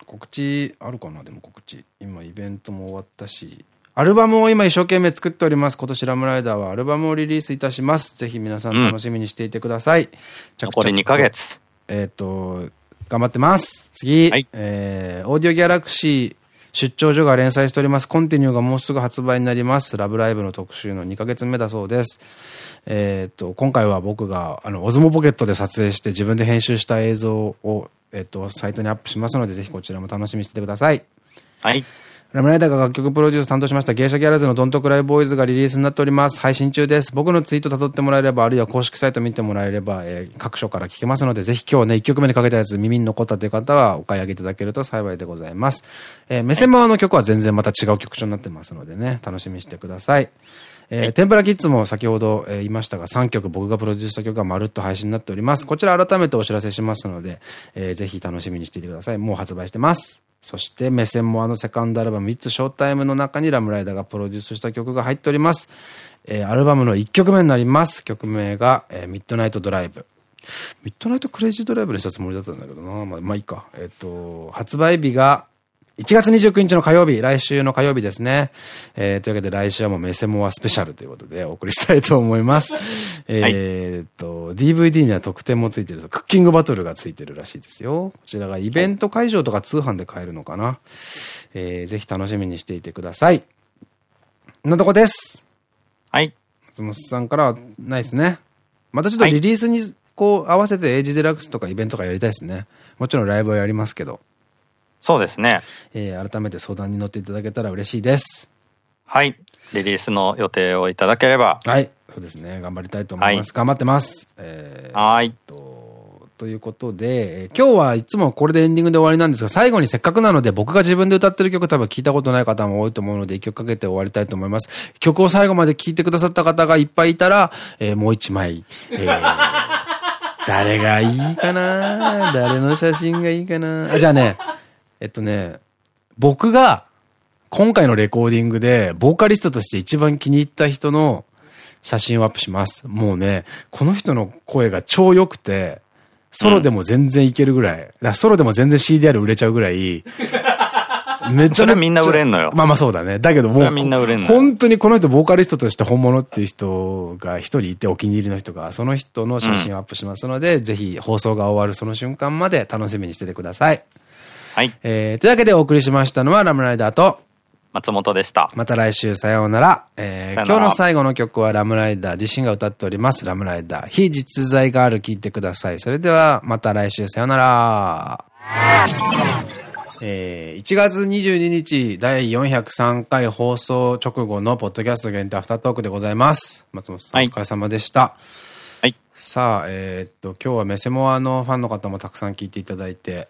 告知、あるかな？でも告知。今、イベントも終わったし。アルバムを今一生懸命作っております。今年 RAM RIDER はアルバムをリリースいたします。ぜひ皆さん楽しみにしていてください。うん、残り2ヶ月。えっと、頑張ってます。次、はい、えー、 AUDIO GALAXY 出張所が連載しております。 CONTINUE がもうすぐ発売になります。ラブライブの特集の2ヶ月目だそうです。えっと、今回は僕が、あの、 Osmo Pocket で撮影して自分で編集した映像を、えっと、サイトにアップしますので、ぜひこちらも楽しみにしててください。はい。ラムライダーが楽曲プロデュース担当しました芸者ギャラズのドントクライボーイズがリリースになっております。配信中です。僕のツイート辿ってもらえれば、あるいは公式サイト見てもらえれば、えー、各所から聞けますので、ぜひ今日ね、1曲目にかけたやつ耳に残ったという方はお買い上げいただけると幸いでございます。えー、目線側の曲は全然また違う曲調になってますのでね、楽しみにしてください。えー、天ぷらキッズも先ほど、えー、言いましたが、3曲僕がプロデュースした曲がまるっと配信になっております。こちら改めてお知らせしますので、えー、ぜひ楽しみにしていてください。もう発売してます。そしてメセモアのセカンドアルバム It's Showtime の中に RAM RIDER がプロデュースした曲が入っております。えー、アルバムの1曲目になります。曲名が、えー、 Midnight Drive。Midnight Crazy Drive にしたつもりだったんだけどな。まあ、まあいいか。えっ、ー、と、発売日が1月29日の火曜日、来週の火曜日ですね。えー、というわけで来週はもうメセモアスペシャルということでお送りしたいと思います。<laughs> えっと、DVD には特典もついてると、クッキングバトルがついてるらしいですよ。こちらがイベント会場とか通販で買えるのかな。えー、ぜひ楽しみにしていてください。なとこです。はい。松本さんからはないですね。またちょっとリリースにこう合わせてエイジデラックスとかイベントとかやりたいですね。もちろんライブはやりますけど。そうですね。えー、改めて相談に乗っていただけたら嬉しいです。はい。リリースの予定をいただければ。はい。そうですね。頑張りたいと思います。はい、頑張ってます。えー、はい。と、ということで、えー、今日はいつもこれでエンディングで終わりなんですが、最後にせっかくなので僕が自分で歌ってる曲多分聞いたことない方も多いと思うので、一曲かけて終わりたいと思います。曲を最後まで聴いてくださった方がいっぱいいたら、えー、もう一枚、えー <laughs> 誰がいいかな？誰の写真がいいかな？あ、じゃあね、えっとね、僕が今回のレコーディングで、ボーカリストとして一番気に入った人の写真をアップします。もうね、この人の声が超良くて、ソロでも全然いけるぐらい。うん、ソロでも全然 CDR 売れちゃうぐらい、めっちゃめみんな売れんのよ。まあまあそうだね。だけどもう、みんな売れんの本当にこの人ボーカリストとして本物っていう人が一人いてお気に入りの人が、その人の写真をアップしますので、うん、ぜひ放送が終わるその瞬間まで楽しみにしててください。はい。えー、というわけでお送りしましたのはラムライダーと、松本でした。また来週さようなら。えー、今日の最後の曲はラムライダー自身が歌っております。ラムライダー。非実在がある聞いてください。それではまた来週さようなら。えー、1月22日第403回放送直後のポッドキャスト限定アフタートークでございます。松本さん、お疲れ様でした。はい。さあ、えー、っと、今日はメセモアのファンの方もたくさん聞いていただいて、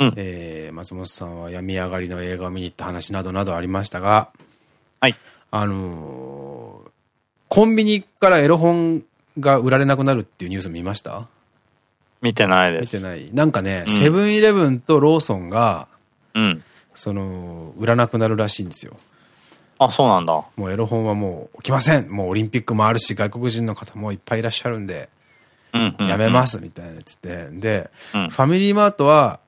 うん、えー、松本さんは病み上がりの映画を見に行った話などなどありましたが、はい。あのー、コンビニからエロ本が売られなくなるっていうニュース見ました？見てないです。見てない。なんかね、セブンイレブンとローソンが、うん。その、売らなくなるらしいんですよ。あ、そうなんだ。もうエロ本はもう起きません。もうオリンピックもあるし、外国人の方もいっぱいいらっしゃるんで、やめますみたいなやつで。で、うん、ファミリーマートは、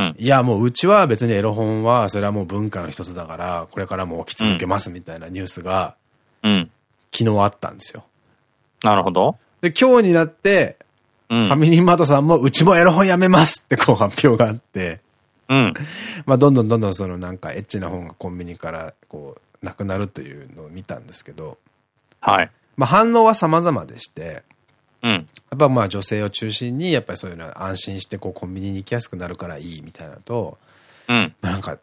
うん、いや、もううちは別にエロ本は、それはもう文化の一つだから、これからも起き続けますみたいなニュースが、うん。昨日あったんですよ。なるほど。で、今日になって、ファミリーマートさんも、うちもエロ本やめますってこう発表があって、うん。まあ、どんどんどんどんそのなんかエッチな本がコンビニからこう、なくなるというのを見たんですけど、はい。まあ、反応は様々でして、うん。やっぱまあ女性を中心に、やっぱりそういうのは安心してこうコンビニに行きやすくなるからいいみたいなと、うん。なんか、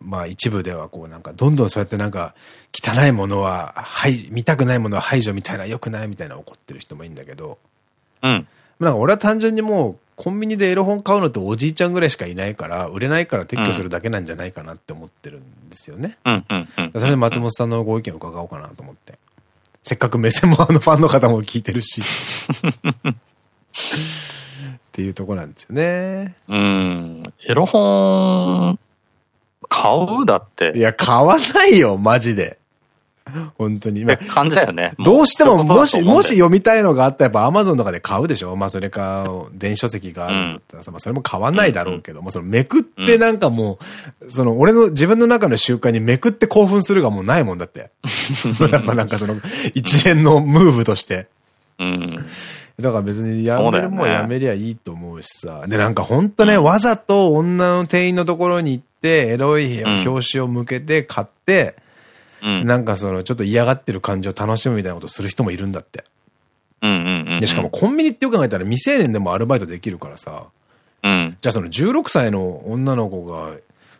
まあ一部ではこうなんかどんどんそうやってなんか汚いものは、はい、見たくないものは排除みたいな良くないみたいな怒ってる人もいいんだけど、うん。なんか俺は単純にもう、コンビニでエロ本買うのっておじいちゃんぐらいしかいないから、売れないから撤去するだけなんじゃないかなって思ってるんですよね。それで松本さんのご意見を伺おうかなと思って。せっかく目線もあのファンの方も聞いてるし。っていうとこなんですよね。うん。エロ本、買う？だって。いや、買わないよ、マジで。<laughs> 本当に。まあ、感じだよね。どうしても、もし、もし読みたいのがあったらやっぱアマゾンとかで買うでしょまあそれか、電子書籍があるんだったらさ、うん、まあそれも買わないだろうけども、そのめくってなんかもう、その俺の自分の中の習慣にめくって興奮するがもうないもんだって。<laughs> やっぱなんかその、一連のムーブとして。うん。だから別にやめるもやめりゃいいと思うしさ。で、なんかほんとね、わざと女の店員のところに行って、エロい表紙を向けて買って、なんかその、ちょっと嫌がってる感じを楽しむみたいなことする人もいるんだって。で、しかもコンビニってよく考えたら未成年でもアルバイトできるからさ。うん、じゃあその16歳の女の子が、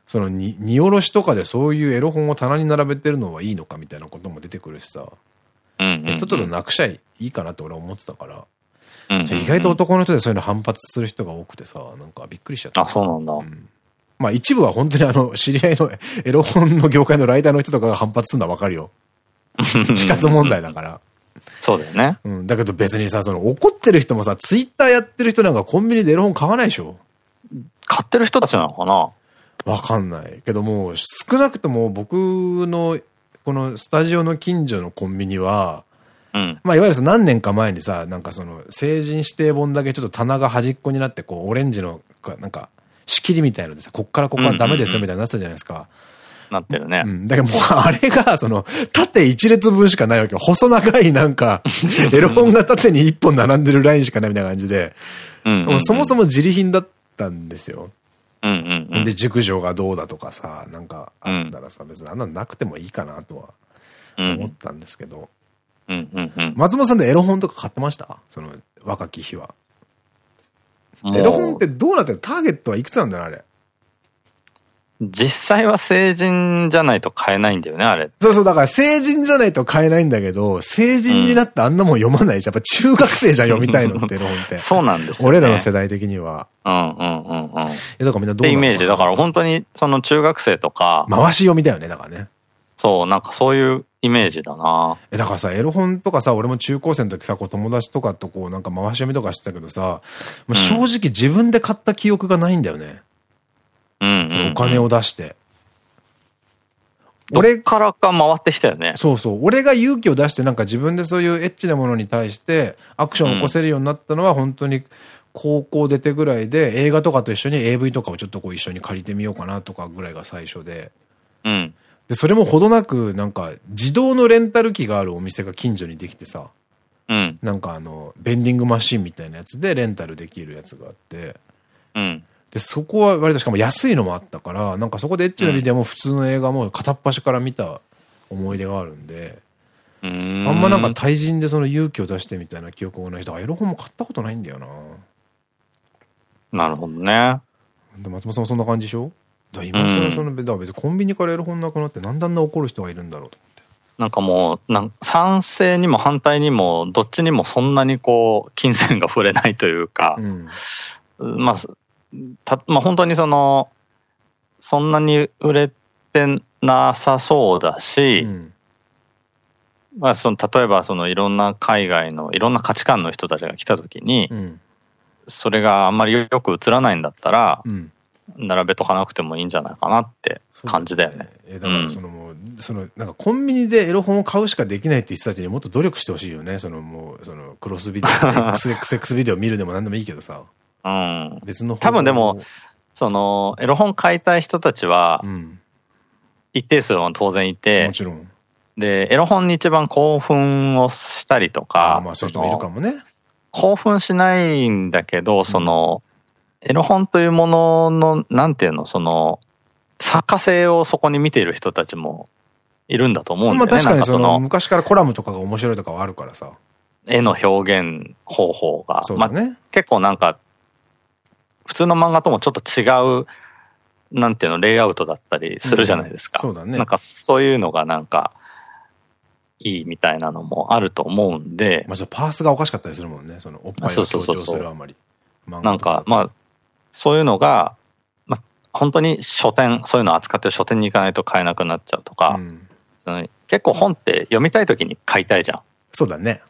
その荷下ろしとかでそういうエロ本を棚に並べてるのはいいのかみたいなことも出てくるしさ。トトロなくしゃいいかなって俺は思ってたから。じゃ意外と男の人でそういうの反発する人が多くてさ、なんかびっくりしちゃった。あ、そうなんだ。うんまあ一部は本当にあの、知り合いのエロ本の業界のライターの人とかが反発するのはわかるよ。<laughs> 死活問題だから。そうだよね。うん。だけど別にさ、その怒ってる人もさ、ツイッターやってる人なんかコンビニでエロ本買わないでしょ？買ってる人たちなのかな？わかんない。けどもう、少なくとも僕の、このスタジオの近所のコンビニは、うん、まあいわゆる何年か前にさ、なんかその成人指定本だけちょっと棚が端っこになってこうオレンジのなんか仕切りみたいのでさ、こっからここはダメですよみたいになってたじゃないですか。なってるね。うん。だけどもうあれが、その、縦一列分しかないわけよ。細長いなんか、<laughs> エロ本が縦に一本並んでるラインしかないみたいな感じで、そもそも自利品だったんですよ。で、熟女がどうだとかさ、なんかあったらさ、別にあんなのなくてもいいかなとは思ったんですけど。松本さんでエロ本とか買ってました？その若き日は。エロ本ってどうなってるターゲットはいくつなんだろうあれ。実際は成人じゃないと買えないんだよね、あれ。そうそう、だから成人じゃないと買えないんだけど、成人になってあんなもん読まないし、やっぱ中学生じゃ読みたいのって、本って。<laughs> そうなんですよ、ね。俺らの世代的には。うんうんうんうん。え、だからみんなどうイメージ、だから本当にその中学生とか。回し読みだよね、だからね。そう、なんかそういうイメージだなえ、だからさ、エロ本とかさ、俺も中高生の時さ、こう友達とかとこうなんか回し読みとかしてたけどさ、まあ、正直自分で買った記憶がないんだよね。うん。そのお金を出して。俺からか回ってきたよね。そうそう。俺が勇気を出してなんか自分でそういうエッチなものに対してアクションを起こせるようになったのは本当に高校出てぐらいで映画とかと一緒に AV とかをちょっとこう一緒に借りてみようかなとかぐらいが最初で。うん。で、それもほどなく、なんか、自動のレンタル機があるお店が近所にできてさ、うん。なんかあの、ベンディングマシンみたいなやつでレンタルできるやつがあって、うん。で、そこは割としかも安いのもあったから、なんかそこでエッチなビデオも普通の映画も片っ端から見た思い出があるんで、あんまなんか対人でその勇気を出してみたいな記憶がない人、エロ本も買ったことないんだよな。なるほどね。で松本さんもそんな感じでしょ？だ今更その、だから別にコンビニからエロ本なくなってなんであんな怒る人がいるんだろうと思って。なんかもう、なん賛成にも反対にも、どっちにもそんなにこう、金銭が触れないというか、うん、まあ、た、まあ本当にその、そんなに売れてなさそうだし、うん、まあその、例えばそのいろんな海外のいろんな価値観の人たちが来た時に、うん、それがあんまりよく映らないんだったら、並べとかなくてもいいんじゃないかなって感じだよね。え、ね、だからそのもう、そのなんかコンビニでエロ本を買うしかできないって人たちにもっと努力してほしいよね。そのもう、そのクロスビデオ、<laughs> XXX ビデオ見るでも何でもいいけどさ。うん。別の多分でも、その、エロ本買いたい人たちは、一定数は当然いて、もちろん。で、エロ本に一番興奮をしたりとか、まあそういう人もいるかもね。興奮しないんだけど、その、エロ本というものの、なんていうの、その、作家性をそこに見ている人たちもいるんだと思うんだよね。まあ確かにその、昔からコラムとかが面白いとかはあるからさ。絵の表現方法が。そうだね。まあ、結構なんか、普通の漫画ともちょっと違う、なんていうの、レイアウトだったりするじゃないですか。うん、そうだね。なんかそういうのがなんか、いいみたいなのもあると思うんで。まあ、パースがおかしかったりするもんね。その、おっぱいを強調するあまり。なんか、まあ、そういうのが、まあ、本当に書店、そういうのを扱ってる書店に行かないと買えなくなっちゃうとか、うん、その結構本って読みたい時に買いたいじゃん。そうだね。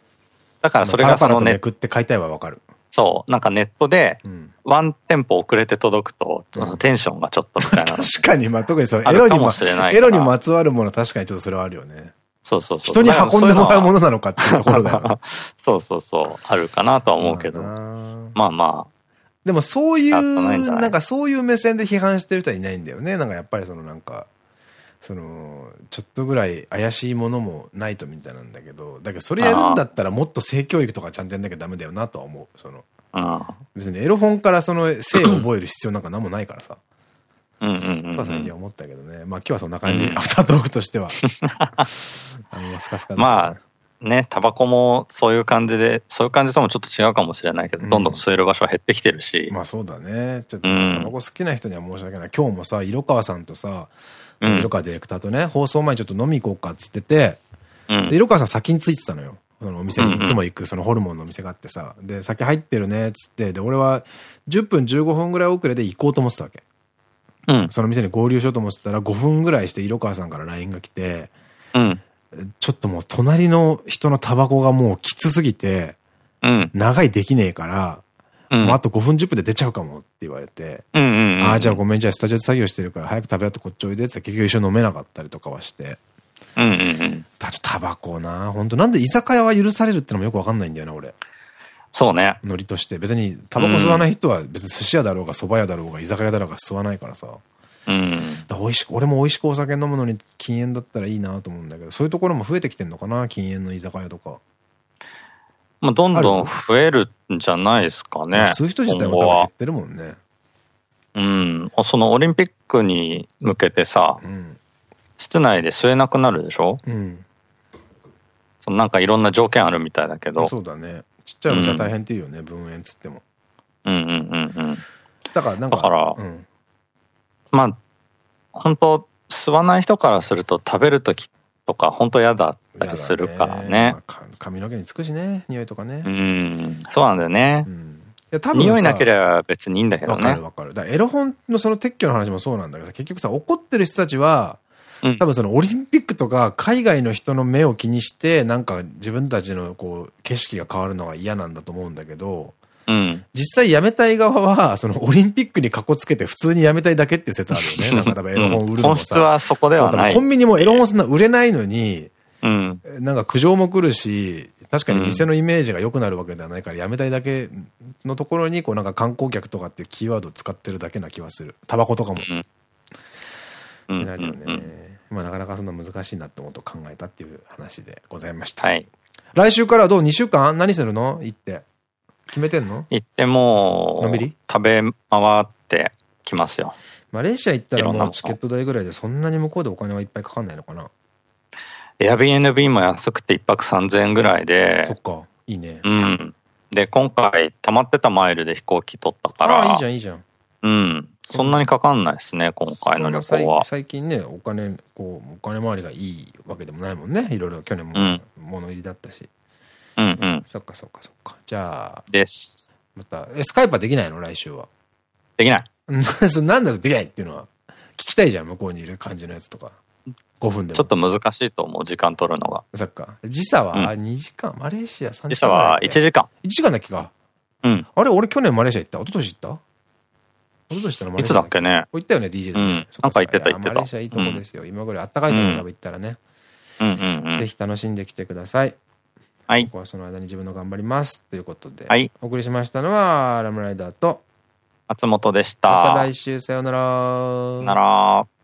だからそれがそのね。めくって買いたいはわかる。そう。なんかネットで、ワンテンポ遅れて届くと、うん、テンションがちょっとみたいな。<laughs> 確かに、まあ、特にそのエロにも、エロにまつわるもの確かにちょっとそれはあるよね。そうそうそう。人に運んでもらうものなのかっていうところだよ <laughs> そうそうそう。あるかなとは思うけど。まあまあ。でもそういう、なんかそういう目線で批判してる人はいないんだよね。なんかやっぱりそのなんか、その、ちょっとぐらい怪しいものもないとみたいなんだけど、だけどそれやるんだったらもっと性教育とかちゃんとやんなきゃダメだよなとは思う。その、別にエロ本からその性を覚える必要なんか何もないからさ。うんうんうん。とは最近思ったけどね。まあ今日はそんな感じ、アフタートークとしては。<laughs> あの、スカスカまあ、ね、タバコもそういう感じで、そういう感じともちょっと違うかもしれないけど、うん、どんどん吸える場所は減ってきてるし。まあそうだね。ちょっと、タバコ好きな人には申し訳ない。今日もさ、色川さんとさ、色川ディレクターとね、放送前にちょっと飲み行こうかっつってて、うん、色川さん先についてたのよ。そのお店にいつも行く、そのホルモンのお店があってさ、で、先入ってるねっつって、で、俺は10分15分ぐらい遅れで行こうと思ってたわけ。うん、その店に合流しようと思ってたら5分ぐらいして色川さんから LINE が来て、うん、ちょっともう隣の人のタバコがもうきつすぎて、うん、長いできねえから、うん、もうあと5分10分で出ちゃうかもって言われて、ああ、じゃあごめん、じゃあスタジオで作業してるから早く食べようとこっちおいでって結局一緒に飲めなかったりとかはして。たちタバコな本当なんで居酒屋は許されるってのもよくわかんないんだよな、俺。そうね。ノリとして。別にタバコ吸わない人は別に寿司屋だろうが蕎麦屋だろうが居酒屋だろうが吸わないからさ。うん。美味しく、俺も美味しくお酒飲むのに禁煙だったらいいなと思うんだけど、そういうところも増えてきてんのかな？禁煙の居酒屋とか。まあ、どんどん増えるんじゃないですかね。そういう人自体も多分減ってるもんね。うん。そのオリンピックに向けてさ、うん、室内で吸えなくなるでしょ？うん。そのなんかいろんな条件あるみたいだけど。そうだね。ちっちゃいお店は大変っていうよね、うん、分煙つっても。うんうんうんうん。だからなんか。だから、うん、まあ、本当吸わない人からすると食べるときとか本当嫌だったりするからね。ねまあ、髪の毛につくしね、匂いとかね。うん、そうなんだよね。うんいや、多分匂いなければ別にいいんだけどね。わかるわかる。だエロ本のその撤去の話もそうなんだけど結局さ、怒ってる人たちは、うん、多分そのオリンピックとか海外の人の目を気にして、なんか自分たちのこう、景色が変わるのが嫌なんだと思うんだけど、うん、実際辞めたい側は、そのオリンピックにかこつけて普通に辞めたいだけっていう説あるよね。<laughs> なんか多分エロ本売るのもさ。本質はそこではない。コンビニもエロ本そんな売れないのに、うん、なんか苦情も来るし、確かに店のイメージが良くなるわけではないから、辞めたいだけのところに、こうなんか観光客とかっていうキーワードを使ってるだけな気はする。タバコとかも。うん。なるよね。まあなかなかそんな難しいなって思うと考えたっていう話でございました。はい。来週からどう ?2 週間？何するの？行って。決めてんの？行ってもう、のびり？食べ回ってきますよ。マレーシア行ったらもうチケット代ぐらいでそんなに向こうでお金はいっぱいかかんないのかな？エアビー NB も安くて一泊3000円ぐらいで。そっか、いいね。うん。で、今回溜まってたマイルで飛行機取ったから。ああ、いいじゃん、いいじゃん。うん。そんなにかかんないですね、今回の旅行は。最近ね、お金、こう、お金回りがいいわけでもないもんね。いろいろ去年も物入りだったし。うんうん。そっかそっかそっか。じゃあ。です。また、え、スカイプはできないの来週は？できない。<laughs> なんだとできないっていうのは。聞きたいじゃん、向こうにいる感じのやつとか。5分でも。ちょっと難しいと思う、時間取るのが。そっか。時差は2時間、マレーシア3時間。時差は1時間。1時間だっけか。うん。あれ、俺去年マレーシア行った？一昨年行った？一昨年ったのいつだっけね？行ったよね、DJ で。うん。なんか言ってた言ってた。マレーシアいいとこですよ。今ぐらい暖かいとこ食べ行ったらね。うんうんうん。ぜひ楽しんできてください。はい。僕はその間に自分の頑張ります。ということで。はい。お送りしましたのは、ラムライダーと、松本でした。また来週、さようなら。なら。